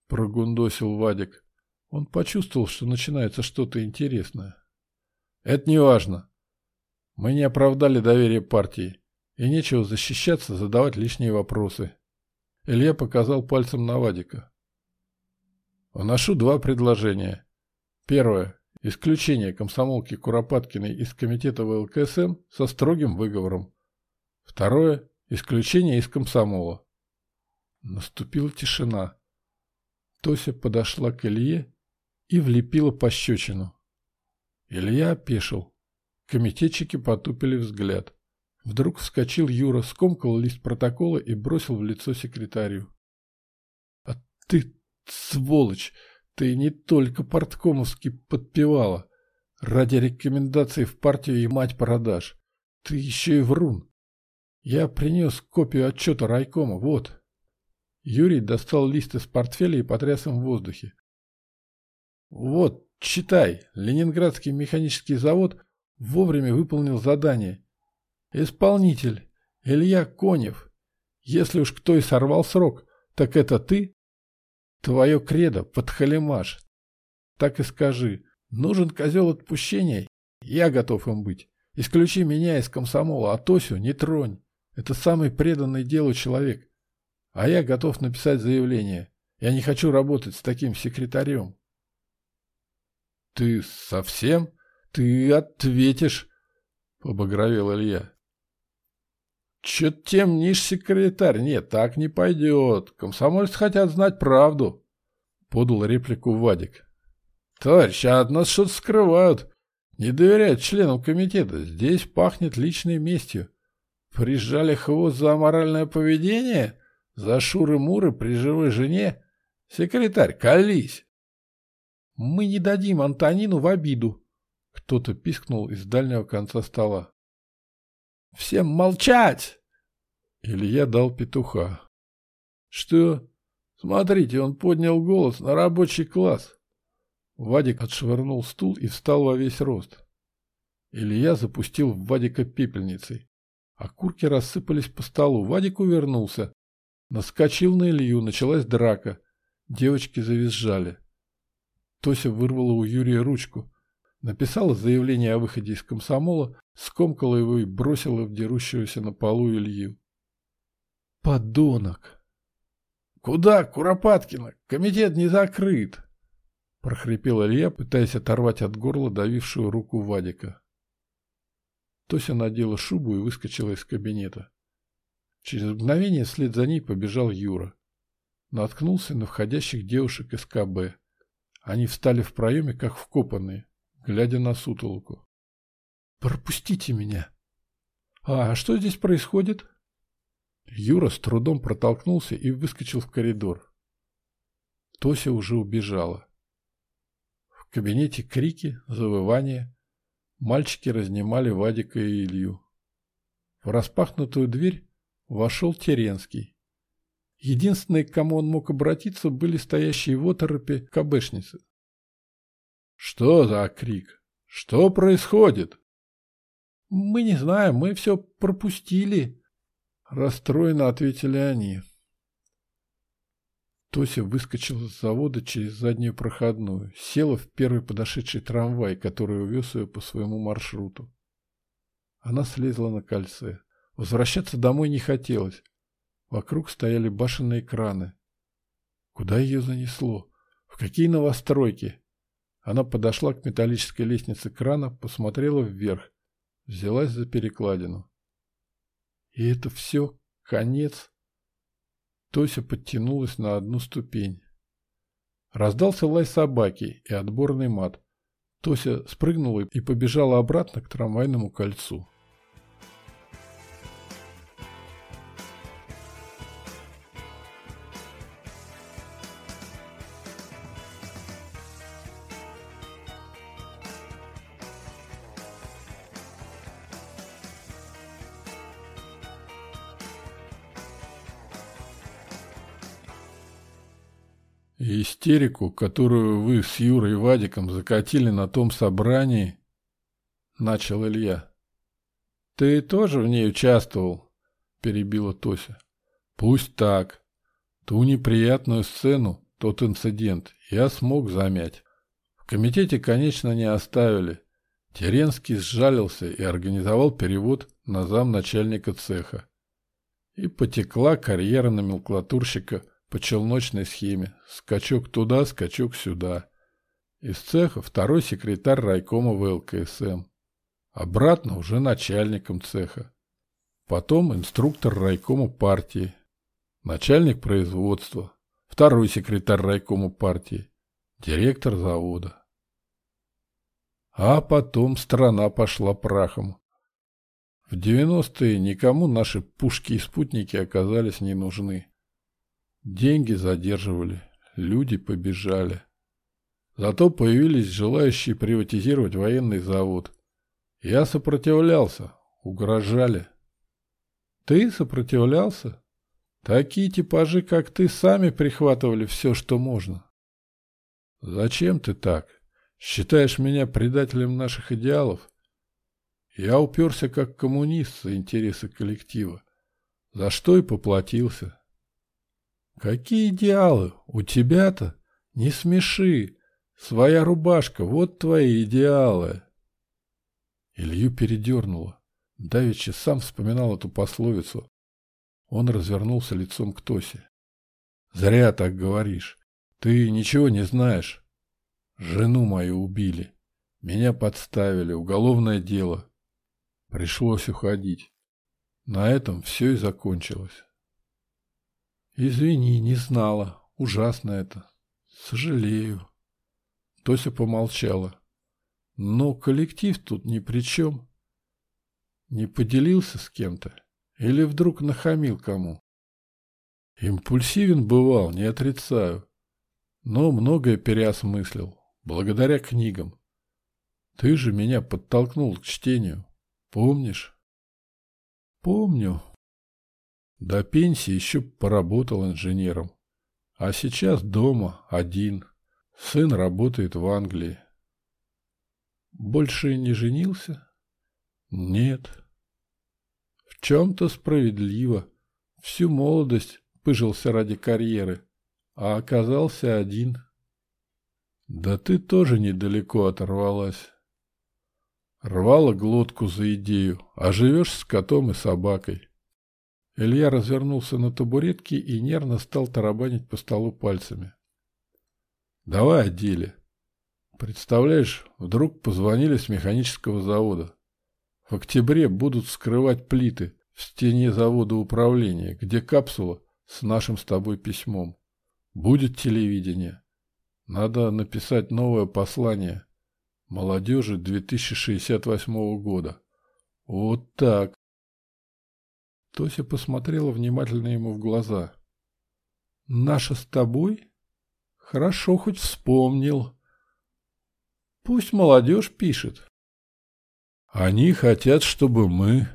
Прогундосил Вадик. Он почувствовал, что начинается что-то интересное. Это не важно. Мы не оправдали доверие партии. И нечего защищаться, задавать лишние вопросы. Илья показал пальцем на Вадика. Вношу два предложения. Первое. Исключение комсомолки Куропаткиной из комитета ВЛКСМ со строгим выговором. Второе. Исключение из комсомола. Наступила тишина. Тося подошла к Илье и влепила пощечину. Илья опешил. Комитетчики потупили взгляд. Вдруг вскочил Юра, скомкал лист протокола и бросил в лицо секретарю. — А ты Сволочь! Ты не только порткомовски подпевала. Ради рекомендаций в партию и мать продаж. Ты еще и врун. Я принес копию отчета райкома, вот. Юрий достал лист из портфеля и потряс им в воздухе. Вот, читай. Ленинградский механический завод вовремя выполнил задание. Исполнитель. Илья Конев. Если уж кто и сорвал срок, так это ты? Твое кредо под халимаш. Так и скажи. Нужен козел отпущения? Я готов им быть. Исключи меня из комсомола, а Тосю не тронь. Это самый преданный делу человек. А я готов написать заявление. Я не хочу работать с таким секретарем. Ты совсем? Ты ответишь? Побагровел Илья. Че темнишь, секретарь? Нет, так не пойдет. Комсомольцы хотят знать правду. Подал реплику Вадик. Товарищ, а от нас что-то скрывают. Не доверяют членам комитета. Здесь пахнет личной местью. Прижали хвост за аморальное поведение? За шуры-муры при живой жене? Секретарь, колись. Мы не дадим Антонину в обиду. Кто-то пискнул из дальнего конца стола. Всем молчать!» Илья дал петуха. «Что? Смотрите, он поднял голос на рабочий класс». Вадик отшвырнул стул и встал во весь рост. Илья запустил в Вадика пепельницей. Окурки рассыпались по столу. Вадик увернулся. Наскочил на Илью, началась драка. Девочки завизжали. Тося вырвала у Юрия ручку. Написала заявление о выходе из комсомола, скомкала его и бросила в дерущегося на полу Илью. «Подонок!» «Куда, Куропаткина? Комитет не закрыт!» — прохрипел Илья, пытаясь оторвать от горла давившую руку Вадика. Тося надела шубу и выскочила из кабинета. Через мгновение вслед за ней побежал Юра. Наткнулся на входящих девушек из КБ. Они встали в проеме, как вкопанные, глядя на сутолоку. «Пропустите меня!» «А, а что здесь происходит?» Юра с трудом протолкнулся и выскочил в коридор. Тося уже убежала. В кабинете крики, завывания. Мальчики разнимали Вадика и Илью. В распахнутую дверь вошел Теренский. Единственные, к кому он мог обратиться, были стоящие в оторопе кабешницы. «Что за крик? Что происходит?» «Мы не знаем, мы все пропустили», — расстроенно ответили они. Тося выскочила с завода через заднюю проходную, села в первый подошедший трамвай, который увез ее по своему маршруту. Она слезла на кольце. Возвращаться домой не хотелось. Вокруг стояли башенные краны. Куда ее занесло? В какие новостройки? Она подошла к металлической лестнице крана, посмотрела вверх, взялась за перекладину. И это все? Конец? Тося подтянулась на одну ступень. Раздался лай собаки и отборный мат. Тося спрыгнула и побежала обратно к трамвайному кольцу. Истерику, которую вы с Юрой и Вадиком закатили на том собрании, начал Илья. Ты тоже в ней участвовал, перебила Тося. Пусть так. Ту неприятную сцену, тот инцидент, я смог замять. В комитете, конечно, не оставили. Теренский сжалился и организовал перевод на замначальника цеха. И потекла карьера номенклатурщика – по челночной схеме. Скачок туда, скачок сюда. Из цеха второй секретарь райкома ВЛКСМ. Обратно уже начальником цеха. Потом инструктор райкома партии. Начальник производства. Второй секретарь райкома партии. Директор завода. А потом страна пошла прахом. В 90-е никому наши пушки и спутники оказались не нужны. Деньги задерживали, люди побежали. Зато появились желающие приватизировать военный завод. Я сопротивлялся, угрожали. Ты сопротивлялся? Такие типажи, как ты, сами прихватывали все, что можно. Зачем ты так? Считаешь меня предателем наших идеалов? Я уперся как коммунист за интересы коллектива. За что и поплатился. Какие идеалы? У тебя-то? Не смеши. Своя рубашка, вот твои идеалы. Илью передернуло. Давичи сам вспоминал эту пословицу. Он развернулся лицом к Тосе. Зря так говоришь. Ты ничего не знаешь. Жену мою убили. Меня подставили. Уголовное дело. Пришлось уходить. На этом все и закончилось. Извини, не знала. Ужасно это. Сожалею. Тося помолчала. Но коллектив тут ни при чем. Не поделился с кем-то? Или вдруг нахамил кому? Импульсивен бывал, не отрицаю. Но многое переосмыслил. Благодаря книгам. Ты же меня подтолкнул к чтению. Помнишь? Помню, до пенсии еще поработал инженером. А сейчас дома, один. Сын работает в Англии. Больше не женился? Нет. В чем-то справедливо. Всю молодость пыжился ради карьеры, а оказался один. Да ты тоже недалеко оторвалась. Рвала глотку за идею, а живешь с котом и собакой. Илья развернулся на табуретке и нервно стал тарабанить по столу пальцами. «Давай о. Представляешь, вдруг позвонили с механического завода. В октябре будут вскрывать плиты в стене завода управления, где капсула с нашим с тобой письмом. Будет телевидение. Надо написать новое послание молодежи 2068 года. Вот так. Тося посмотрела внимательно ему в глаза. «Наша с тобой? Хорошо, хоть вспомнил. Пусть молодежь пишет». «Они хотят, чтобы мы...»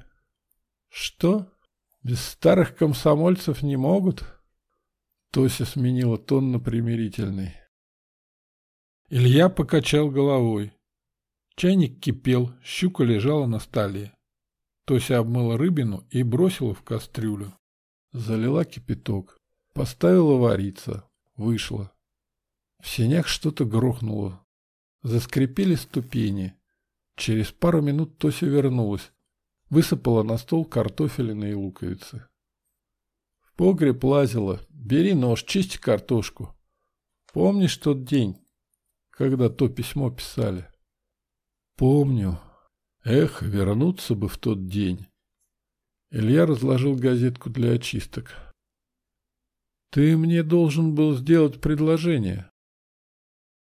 «Что? Без старых комсомольцев не могут?» Тося сменила тон на примирительный. Илья покачал головой. Чайник кипел, щука лежала на столе. Тося обмыла рыбину и бросила в кастрюлю. Залила кипяток. Поставила вариться. Вышла. В сенях что-то грохнуло. Заскрипели ступени. Через пару минут Тося вернулась. Высыпала на стол картофелины луковицы. В погреб лазила. Бери нож, чисти картошку. Помнишь тот день, когда то письмо писали? Помню. Эх, вернуться бы в тот день. Илья разложил газетку для очисток. Ты мне должен был сделать предложение.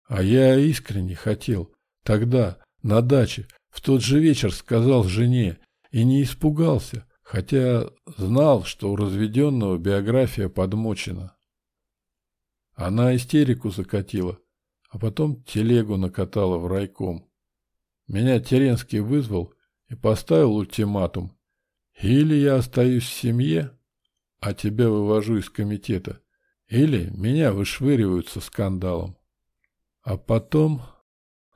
А я искренне хотел. Тогда, на даче, в тот же вечер сказал жене и не испугался, хотя знал, что у разведенного биография подмочена. Она истерику закатила, а потом телегу накатала в райком. Меня Теренский вызвал и поставил ультиматум. Или я остаюсь в семье, а тебя вывожу из комитета, или меня вышвыривают со скандалом. А потом,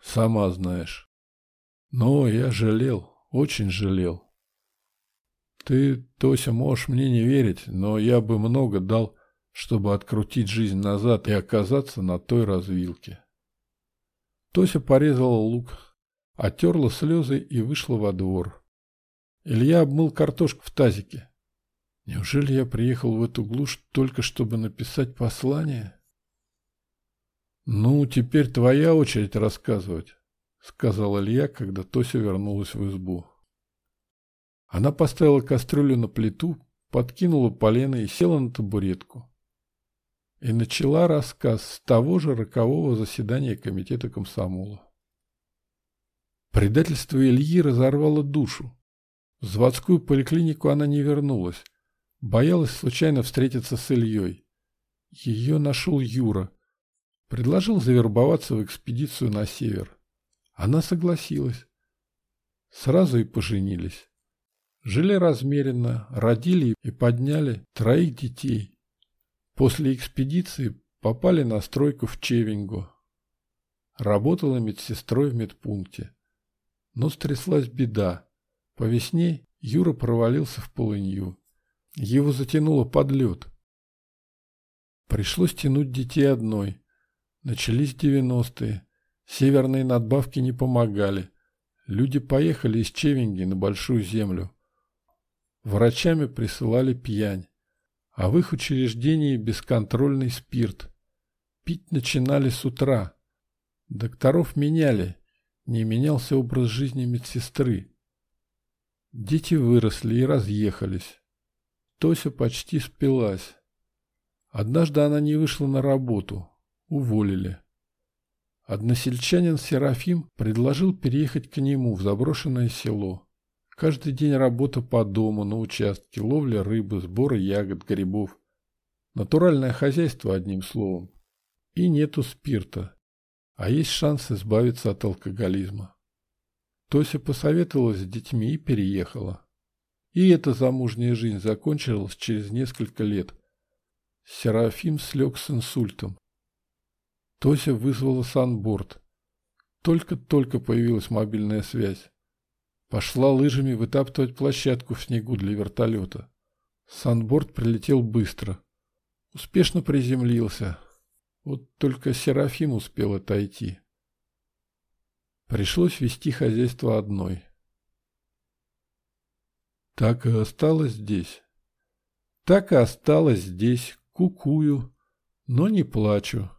сама знаешь. Но я жалел, очень жалел. Ты, Тося, можешь мне не верить, но я бы много дал, чтобы открутить жизнь назад и оказаться на той развилке. Тося порезала лук, Отерла слезы и вышла во двор. Илья обмыл картошку в тазике. Неужели я приехал в эту глушь только чтобы написать послание? Ну, теперь твоя очередь рассказывать, сказал Илья, когда Тося вернулась в избу. Она поставила кастрюлю на плиту, подкинула полено и села на табуретку. И начала рассказ с того же рокового заседания комитета комсомола. Предательство Ильи разорвало душу. В заводскую поликлинику она не вернулась. Боялась случайно встретиться с Ильей. Ее нашел Юра. Предложил завербоваться в экспедицию на север. Она согласилась. Сразу и поженились. Жили размеренно, родили и подняли троих детей. После экспедиции попали на стройку в Чевингу. Работала медсестрой в медпункте. Но стряслась беда. По весне Юра провалился в полынью. Его затянуло под лед. Пришлось тянуть детей одной. Начались девяностые. Северные надбавки не помогали. Люди поехали из Чевинги на Большую Землю. Врачами присылали пьянь. А в их учреждении бесконтрольный спирт. Пить начинали с утра. Докторов меняли, не менялся образ жизни медсестры. Дети выросли и разъехались. Тося почти спилась. Однажды она не вышла на работу. Уволили. Односельчанин Серафим предложил переехать к нему в заброшенное село. Каждый день работа по дому, на участке, ловля рыбы, сборы ягод, грибов. Натуральное хозяйство, одним словом. И нету спирта. А есть шанс избавиться от алкоголизма. Тося посоветовалась с детьми и переехала. И эта замужняя жизнь закончилась через несколько лет. Серафим слег с инсультом. Тося вызвала санборд. Только-только появилась мобильная связь. Пошла лыжами вытаптывать площадку в снегу для вертолета. Санборд прилетел быстро. Успешно приземлился. Вот только Серафим успел отойти. Пришлось вести хозяйство одной. Так и осталось здесь. Так и осталось здесь, кукую, но не плачу.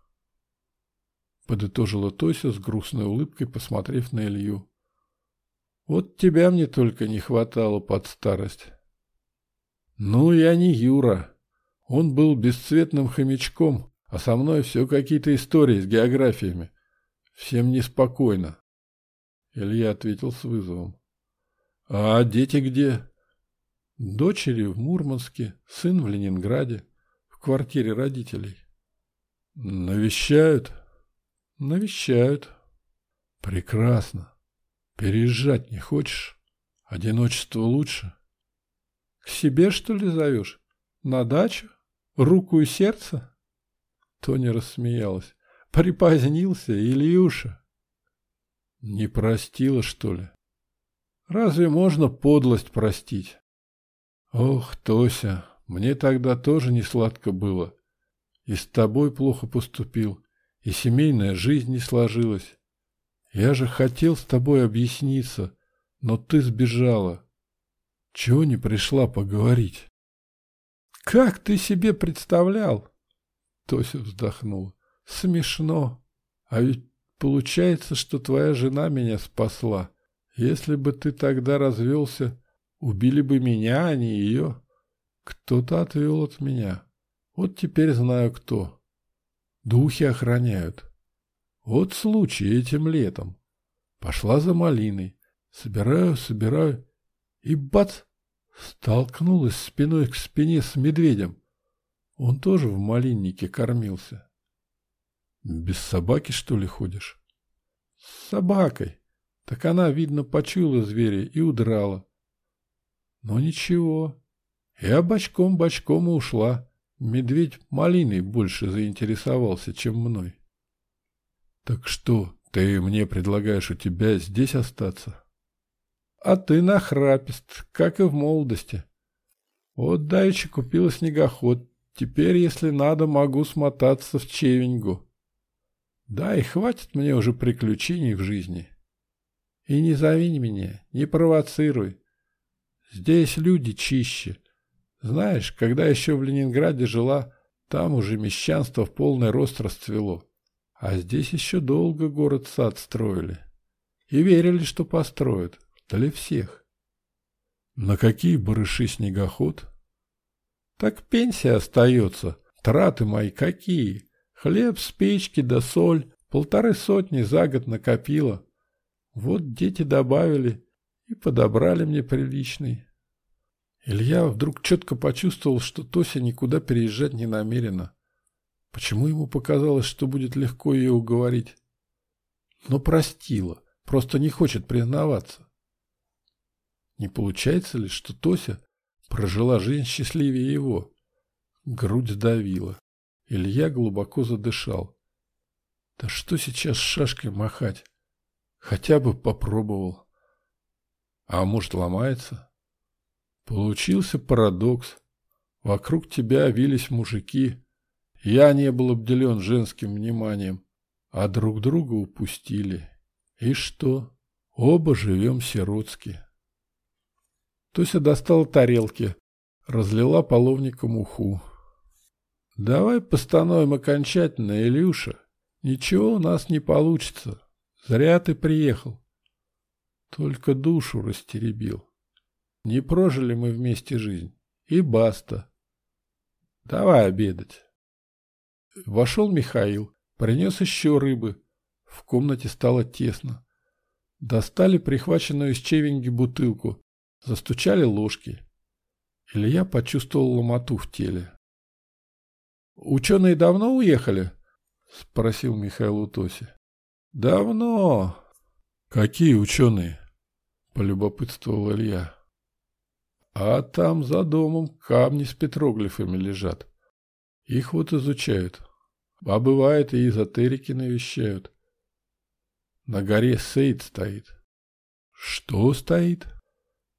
Подытожила Тося с грустной улыбкой, посмотрев на Илью. Вот тебя мне только не хватало под старость. Ну, я не Юра. Он был бесцветным хомячком, а со мной все какие-то истории с географиями. Всем неспокойно. Илья ответил с вызовом. А дети где? Дочери в Мурманске, сын в Ленинграде, в квартире родителей. Навещают? Навещают. Прекрасно. Переезжать не хочешь? Одиночество лучше. К себе, что ли, зовешь? На дачу? Руку и сердце? Тоня рассмеялась. Припозднился, Ильюша. Не простила, что ли? Разве можно подлость простить? Ох, Тося, мне тогда тоже не сладко было. И с тобой плохо поступил, и семейная жизнь не сложилась. Я же хотел с тобой объясниться, но ты сбежала. Чего не пришла поговорить? Как ты себе представлял? Тося вздохнула. Смешно. А ведь получается, что твоя жена меня спасла. Если бы ты тогда развелся, Убили бы меня, а не ее. Кто-то отвел от меня. Вот теперь знаю кто. Духи охраняют. Вот случай этим летом. Пошла за малиной. Собираю, собираю. И бац! Столкнулась спиной к спине с медведем. Он тоже в малиннике кормился. Без собаки, что ли, ходишь? С собакой. Так она, видно, почуяла зверя и удрала. Но ничего. Я бочком-бочком и ушла. Медведь малиной больше заинтересовался, чем мной. Так что, ты мне предлагаешь у тебя здесь остаться? А ты нахрапист, как и в молодости. Вот давеча купила снегоход. Теперь, если надо, могу смотаться в Чевеньгу. Да, и хватит мне уже приключений в жизни. И не зови меня, не провоцируй. Здесь люди чище. Знаешь, когда еще в Ленинграде жила, там уже мещанство в полный рост расцвело. А здесь еще долго город-сад строили. И верили, что построят. Для всех. На какие барыши снегоход? Так пенсия остается. Траты мои какие? Хлеб с печки да соль. Полторы сотни за год накопила. Вот дети добавили и подобрали мне приличный. Илья вдруг четко почувствовал, что Тося никуда переезжать не намерена. Почему ему показалось, что будет легко ее уговорить? Но простила, просто не хочет признаваться. Не получается ли, что Тося прожила жизнь счастливее его? Грудь сдавила. Илья глубоко задышал. Да что сейчас шашкой махать? Хотя бы попробовал. А может, ломается? Получился парадокс. Вокруг тебя вились мужики. Я не был обделен женским вниманием, а друг друга упустили. И что? Оба живем сиротски. Тося достала тарелки, разлила половником уху. Давай постановим окончательно, Илюша. Ничего у нас не получится. Зря ты приехал. Только душу растеребил. Не прожили мы вместе жизнь. И баста. Давай обедать. Вошел Михаил, принес еще рыбы. В комнате стало тесно. Достали прихваченную из чевеньги бутылку. Застучали ложки. Илья почувствовал ломоту в теле. «Ученые давно уехали?» — спросил Михаил у Тоси. «Давно». «Какие ученые?» — полюбопытствовал Илья. А там за домом камни с петроглифами лежат. Их вот изучают. А бывает и эзотерики навещают. На горе Сейд стоит. Что стоит?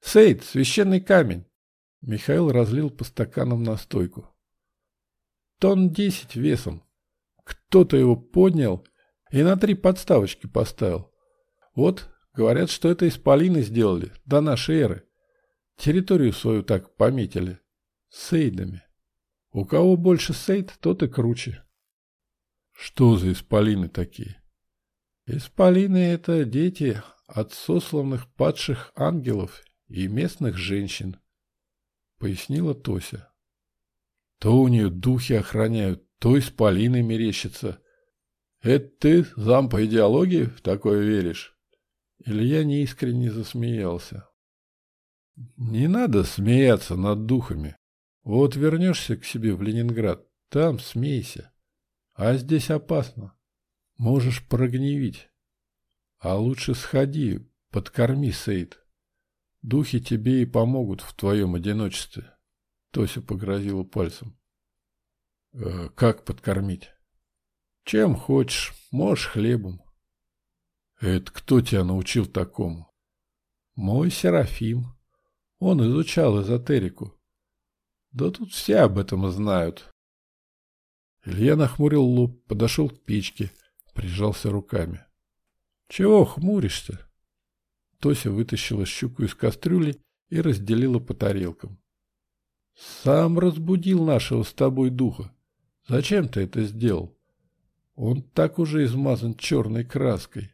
Сейд, священный камень. Михаил разлил по стаканам настойку. Тон десять весом. Кто-то его поднял и на три подставочки поставил. Вот, говорят, что это исполины сделали до нашей эры. Территорию свою так пометили. Сейдами. У кого больше сейд, тот и круче. Что за исполины такие? Исполины — это дети от сосланных падших ангелов и местных женщин, пояснила Тося. То у нее духи охраняют, то исполины мерещатся. Это ты, зам по идеологии, в такое веришь? Илья неискренне засмеялся. Не надо смеяться над духами. Вот вернешься к себе в Ленинград, там смейся. А здесь опасно. Можешь прогневить. А лучше сходи, подкорми, Сейд. Духи тебе и помогут в твоем одиночестве. Тося погрозила пальцем. Э, как подкормить? Чем хочешь, можешь хлебом. Это кто тебя научил такому? Мой Серафим. Он изучал эзотерику. Да тут все об этом знают. Илья нахмурил лоб, подошел к печке, Прижался руками. «Чего хмуришься?» Тося вытащила щуку из кастрюли и разделила по тарелкам. «Сам разбудил нашего с тобой духа. Зачем ты это сделал? Он так уже измазан черной краской».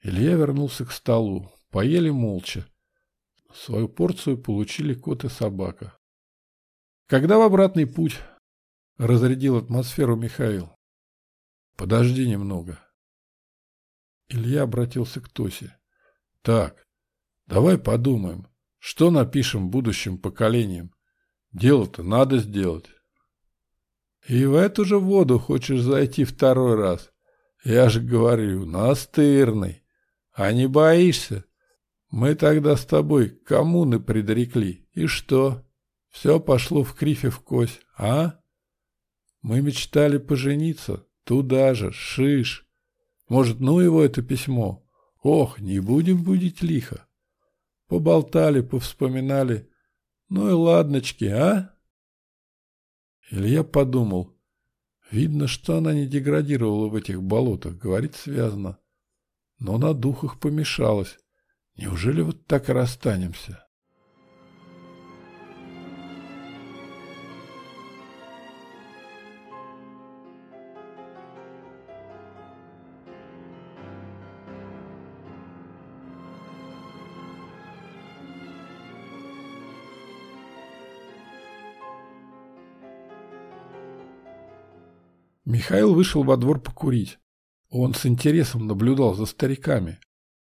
Илья вернулся к столу. Поели молча. Свою порцию получили кот и собака. Когда в обратный путь разрядил атмосферу Михаил. Подожди немного. Илья обратился к Тосе. Так, давай подумаем, что напишем будущим поколениям. Дело-то надо сделать. И в эту же воду хочешь зайти второй раз. Я же говорю, настырный. А не боишься? Мы тогда с тобой коммуны предрекли. И что? Все пошло в крифе в кость, а? Мы мечтали пожениться, Туда же, шиш. Может, ну его это письмо? Ох, не будем будить лихо. Поболтали, повспоминали. Ну и ладночки, а? Илья подумал. Видно, что она не деградировала в этих болотах, говорит связано. Но на духах помешалась. Неужели вот так и расстанемся? Михаил вышел во двор покурить. Он с интересом наблюдал за стариками.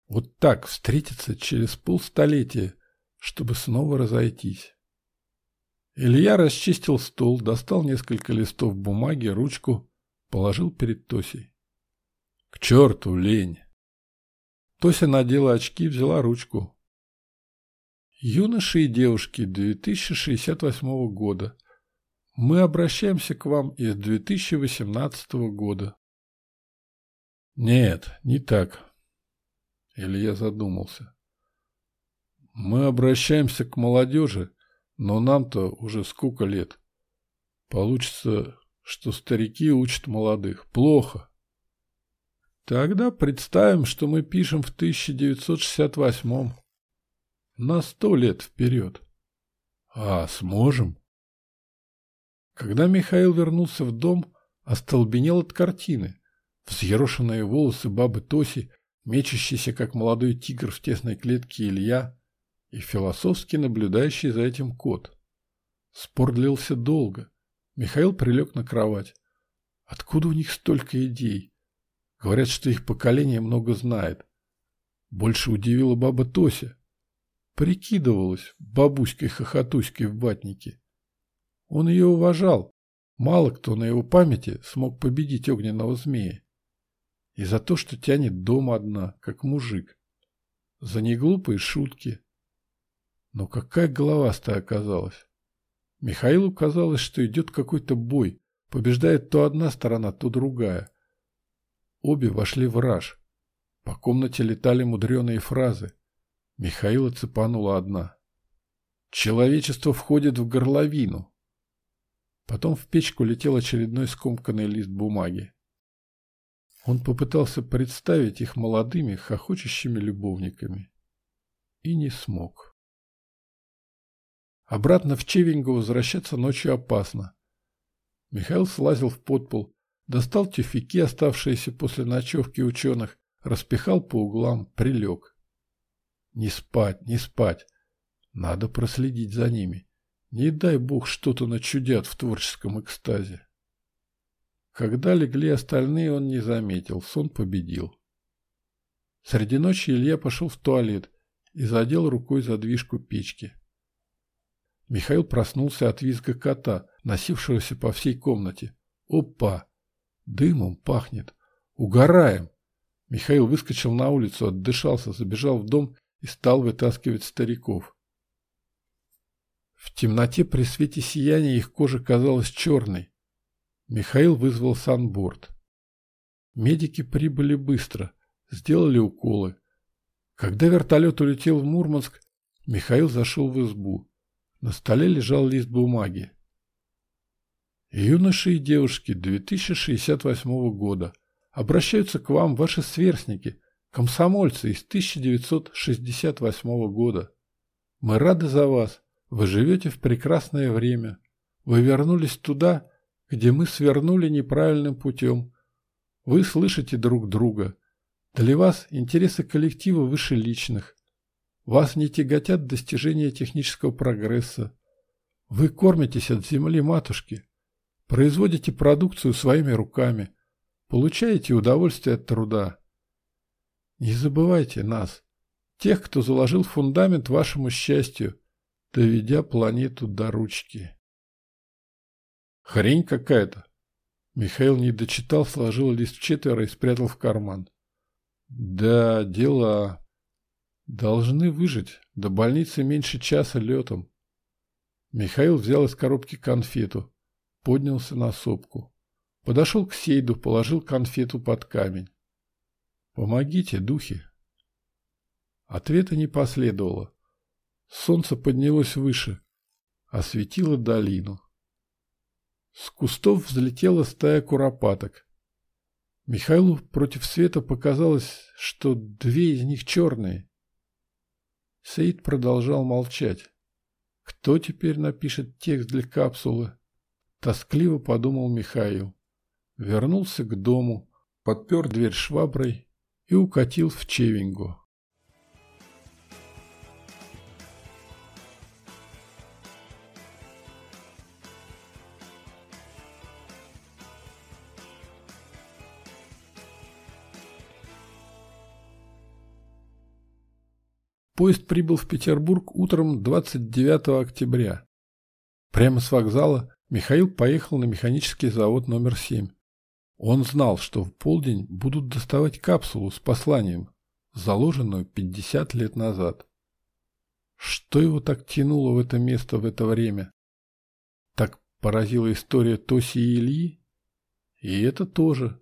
Вот так встретиться через полстолетия, чтобы снова разойтись. Илья расчистил стол, достал несколько листов бумаги, ручку, положил перед Тосей. К черту лень! Тося надела очки, взяла ручку. Юноши и девушки 2068 года мы обращаемся к вам из 2018 года. Нет, не так. Илья задумался. Мы обращаемся к молодежи, но нам-то уже сколько лет. Получится, что старики учат молодых. Плохо. Тогда представим, что мы пишем в 1968-м. На сто лет вперед. А, сможем? Когда Михаил вернулся в дом, остолбенел от картины. Взъерошенные волосы бабы Тоси, мечущийся, как молодой тигр в тесной клетке Илья и философски наблюдающий за этим кот. Спор длился долго. Михаил прилег на кровать. Откуда у них столько идей? Говорят, что их поколение много знает. Больше удивила баба Тося. Прикидывалась бабуськой-хохотуськой в ватнике. Он ее уважал. Мало кто на его памяти смог победить огненного змея. И за то, что тянет дома одна, как мужик. За неглупые шутки. Но какая головастая оказалась. Михаилу казалось, что идет какой-то бой. Побеждает то одна сторона, то другая. Обе вошли в раж. По комнате летали мудреные фразы. Михаила цепанула одна. Человечество входит в горловину. Потом в печку летел очередной скомканный лист бумаги. Он попытался представить их молодыми, хохочущими любовниками. И не смог. Обратно в Чевингу возвращаться ночью опасно. Михаил слазил в подпол, достал тюфяки, оставшиеся после ночевки ученых, распихал по углам, прилег. Не спать, не спать. Надо проследить за ними. Не дай бог что-то начудят в творческом экстазе. Когда легли остальные, он не заметил. Сон победил. Среди ночи Илья пошел в туалет и задел рукой задвижку печки. Михаил проснулся от визга кота, носившегося по всей комнате. Опа! Дымом пахнет. Угораем! Михаил выскочил на улицу, отдышался, забежал в дом и стал вытаскивать стариков. В темноте при свете сияния их кожа казалась черной. Михаил вызвал санборд. Медики прибыли быстро, сделали уколы. Когда вертолет улетел в Мурманск, Михаил зашел в избу. На столе лежал лист бумаги. Юноши и девушки 2068 года. Обращаются к вам ваши сверстники, комсомольцы из 1968 года. Мы рады за вас. Вы живете в прекрасное время. Вы вернулись туда, где мы свернули неправильным путем. Вы слышите друг друга. Для вас интересы коллектива выше личных. Вас не тяготят достижения технического прогресса. Вы кормитесь от земли матушки. Производите продукцию своими руками. Получаете удовольствие от труда. Не забывайте нас, тех, кто заложил фундамент вашему счастью, доведя планету до ручки. Хрень какая-то. Михаил не дочитал, сложил лист в четверо и спрятал в карман. Да, дела. Должны выжить. До больницы меньше часа летом. Михаил взял из коробки конфету. Поднялся на сопку. Подошел к Сейду, положил конфету под камень. «Помогите, духи!» Ответа не последовало. Солнце поднялось выше, осветило долину. С кустов взлетела стая куропаток. Михаилу против света показалось, что две из них черные. Саид продолжал молчать. Кто теперь напишет текст для капсулы? Тоскливо подумал Михаил. Вернулся к дому, подпер дверь шваброй и укатил в Чевингу. Поезд прибыл в Петербург утром 29 октября. Прямо с вокзала Михаил поехал на механический завод номер 7. Он знал, что в полдень будут доставать капсулу с посланием, заложенную 50 лет назад. Что его так тянуло в это место в это время? Так поразила история Тоси и Ильи? И это тоже.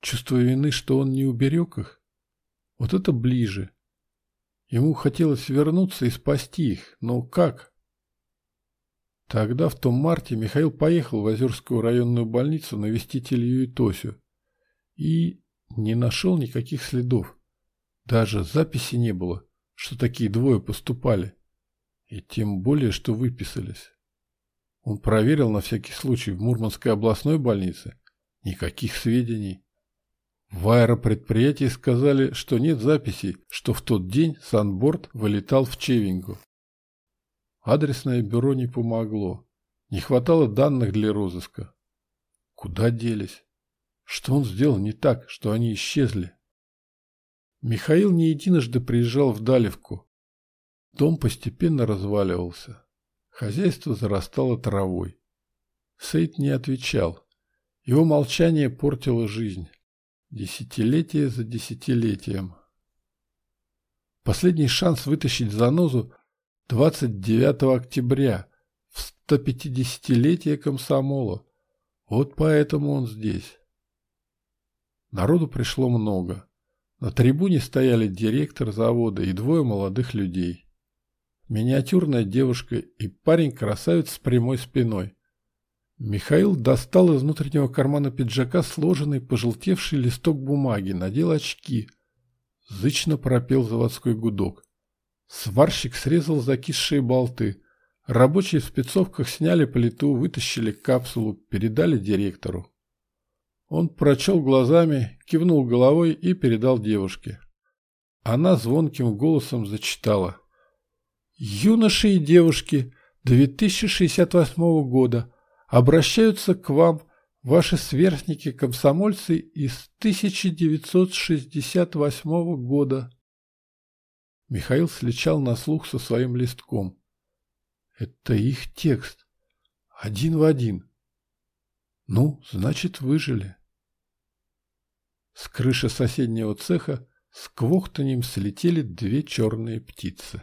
Чувство вины, что он не уберег их? Вот это ближе. Ему хотелось вернуться и спасти их, но как? Тогда, в том марте, Михаил поехал в Озерскую районную больницу навестить Илью и Тосю. И не нашел никаких следов. Даже записи не было, что такие двое поступали. И тем более, что выписались. Он проверил на всякий случай в Мурманской областной больнице. Никаких сведений. В аэропредприятии сказали, что нет записей, что в тот день Санборд вылетал в Чевингу. Адресное бюро не помогло. Не хватало данных для розыска. Куда делись? Что он сделал не так, что они исчезли? Михаил не единожды приезжал в Далевку. Дом постепенно разваливался. Хозяйство зарастало травой. Сейд не отвечал. Его молчание портило жизнь. Десятилетие за десятилетием. Последний шанс вытащить занозу 29 октября в 150-летие комсомола. Вот поэтому он здесь. Народу пришло много. На трибуне стояли директор завода и двое молодых людей. Миниатюрная девушка и парень-красавец с прямой спиной. Михаил достал из внутреннего кармана пиджака сложенный пожелтевший листок бумаги, надел очки. Зычно пропел заводской гудок. Сварщик срезал закисшие болты. Рабочие в спецовках сняли плиту, вытащили капсулу, передали директору. Он прочел глазами, кивнул головой и передал девушке. Она звонким голосом зачитала. «Юноши и девушки 2068 года обращаются к вам ваши сверстники-комсомольцы из 1968 года». Михаил сличал на слух со своим листком. «Это их текст. Один в один. Ну, значит, выжили». С крыши соседнего цеха с квохтаньем слетели две черные птицы.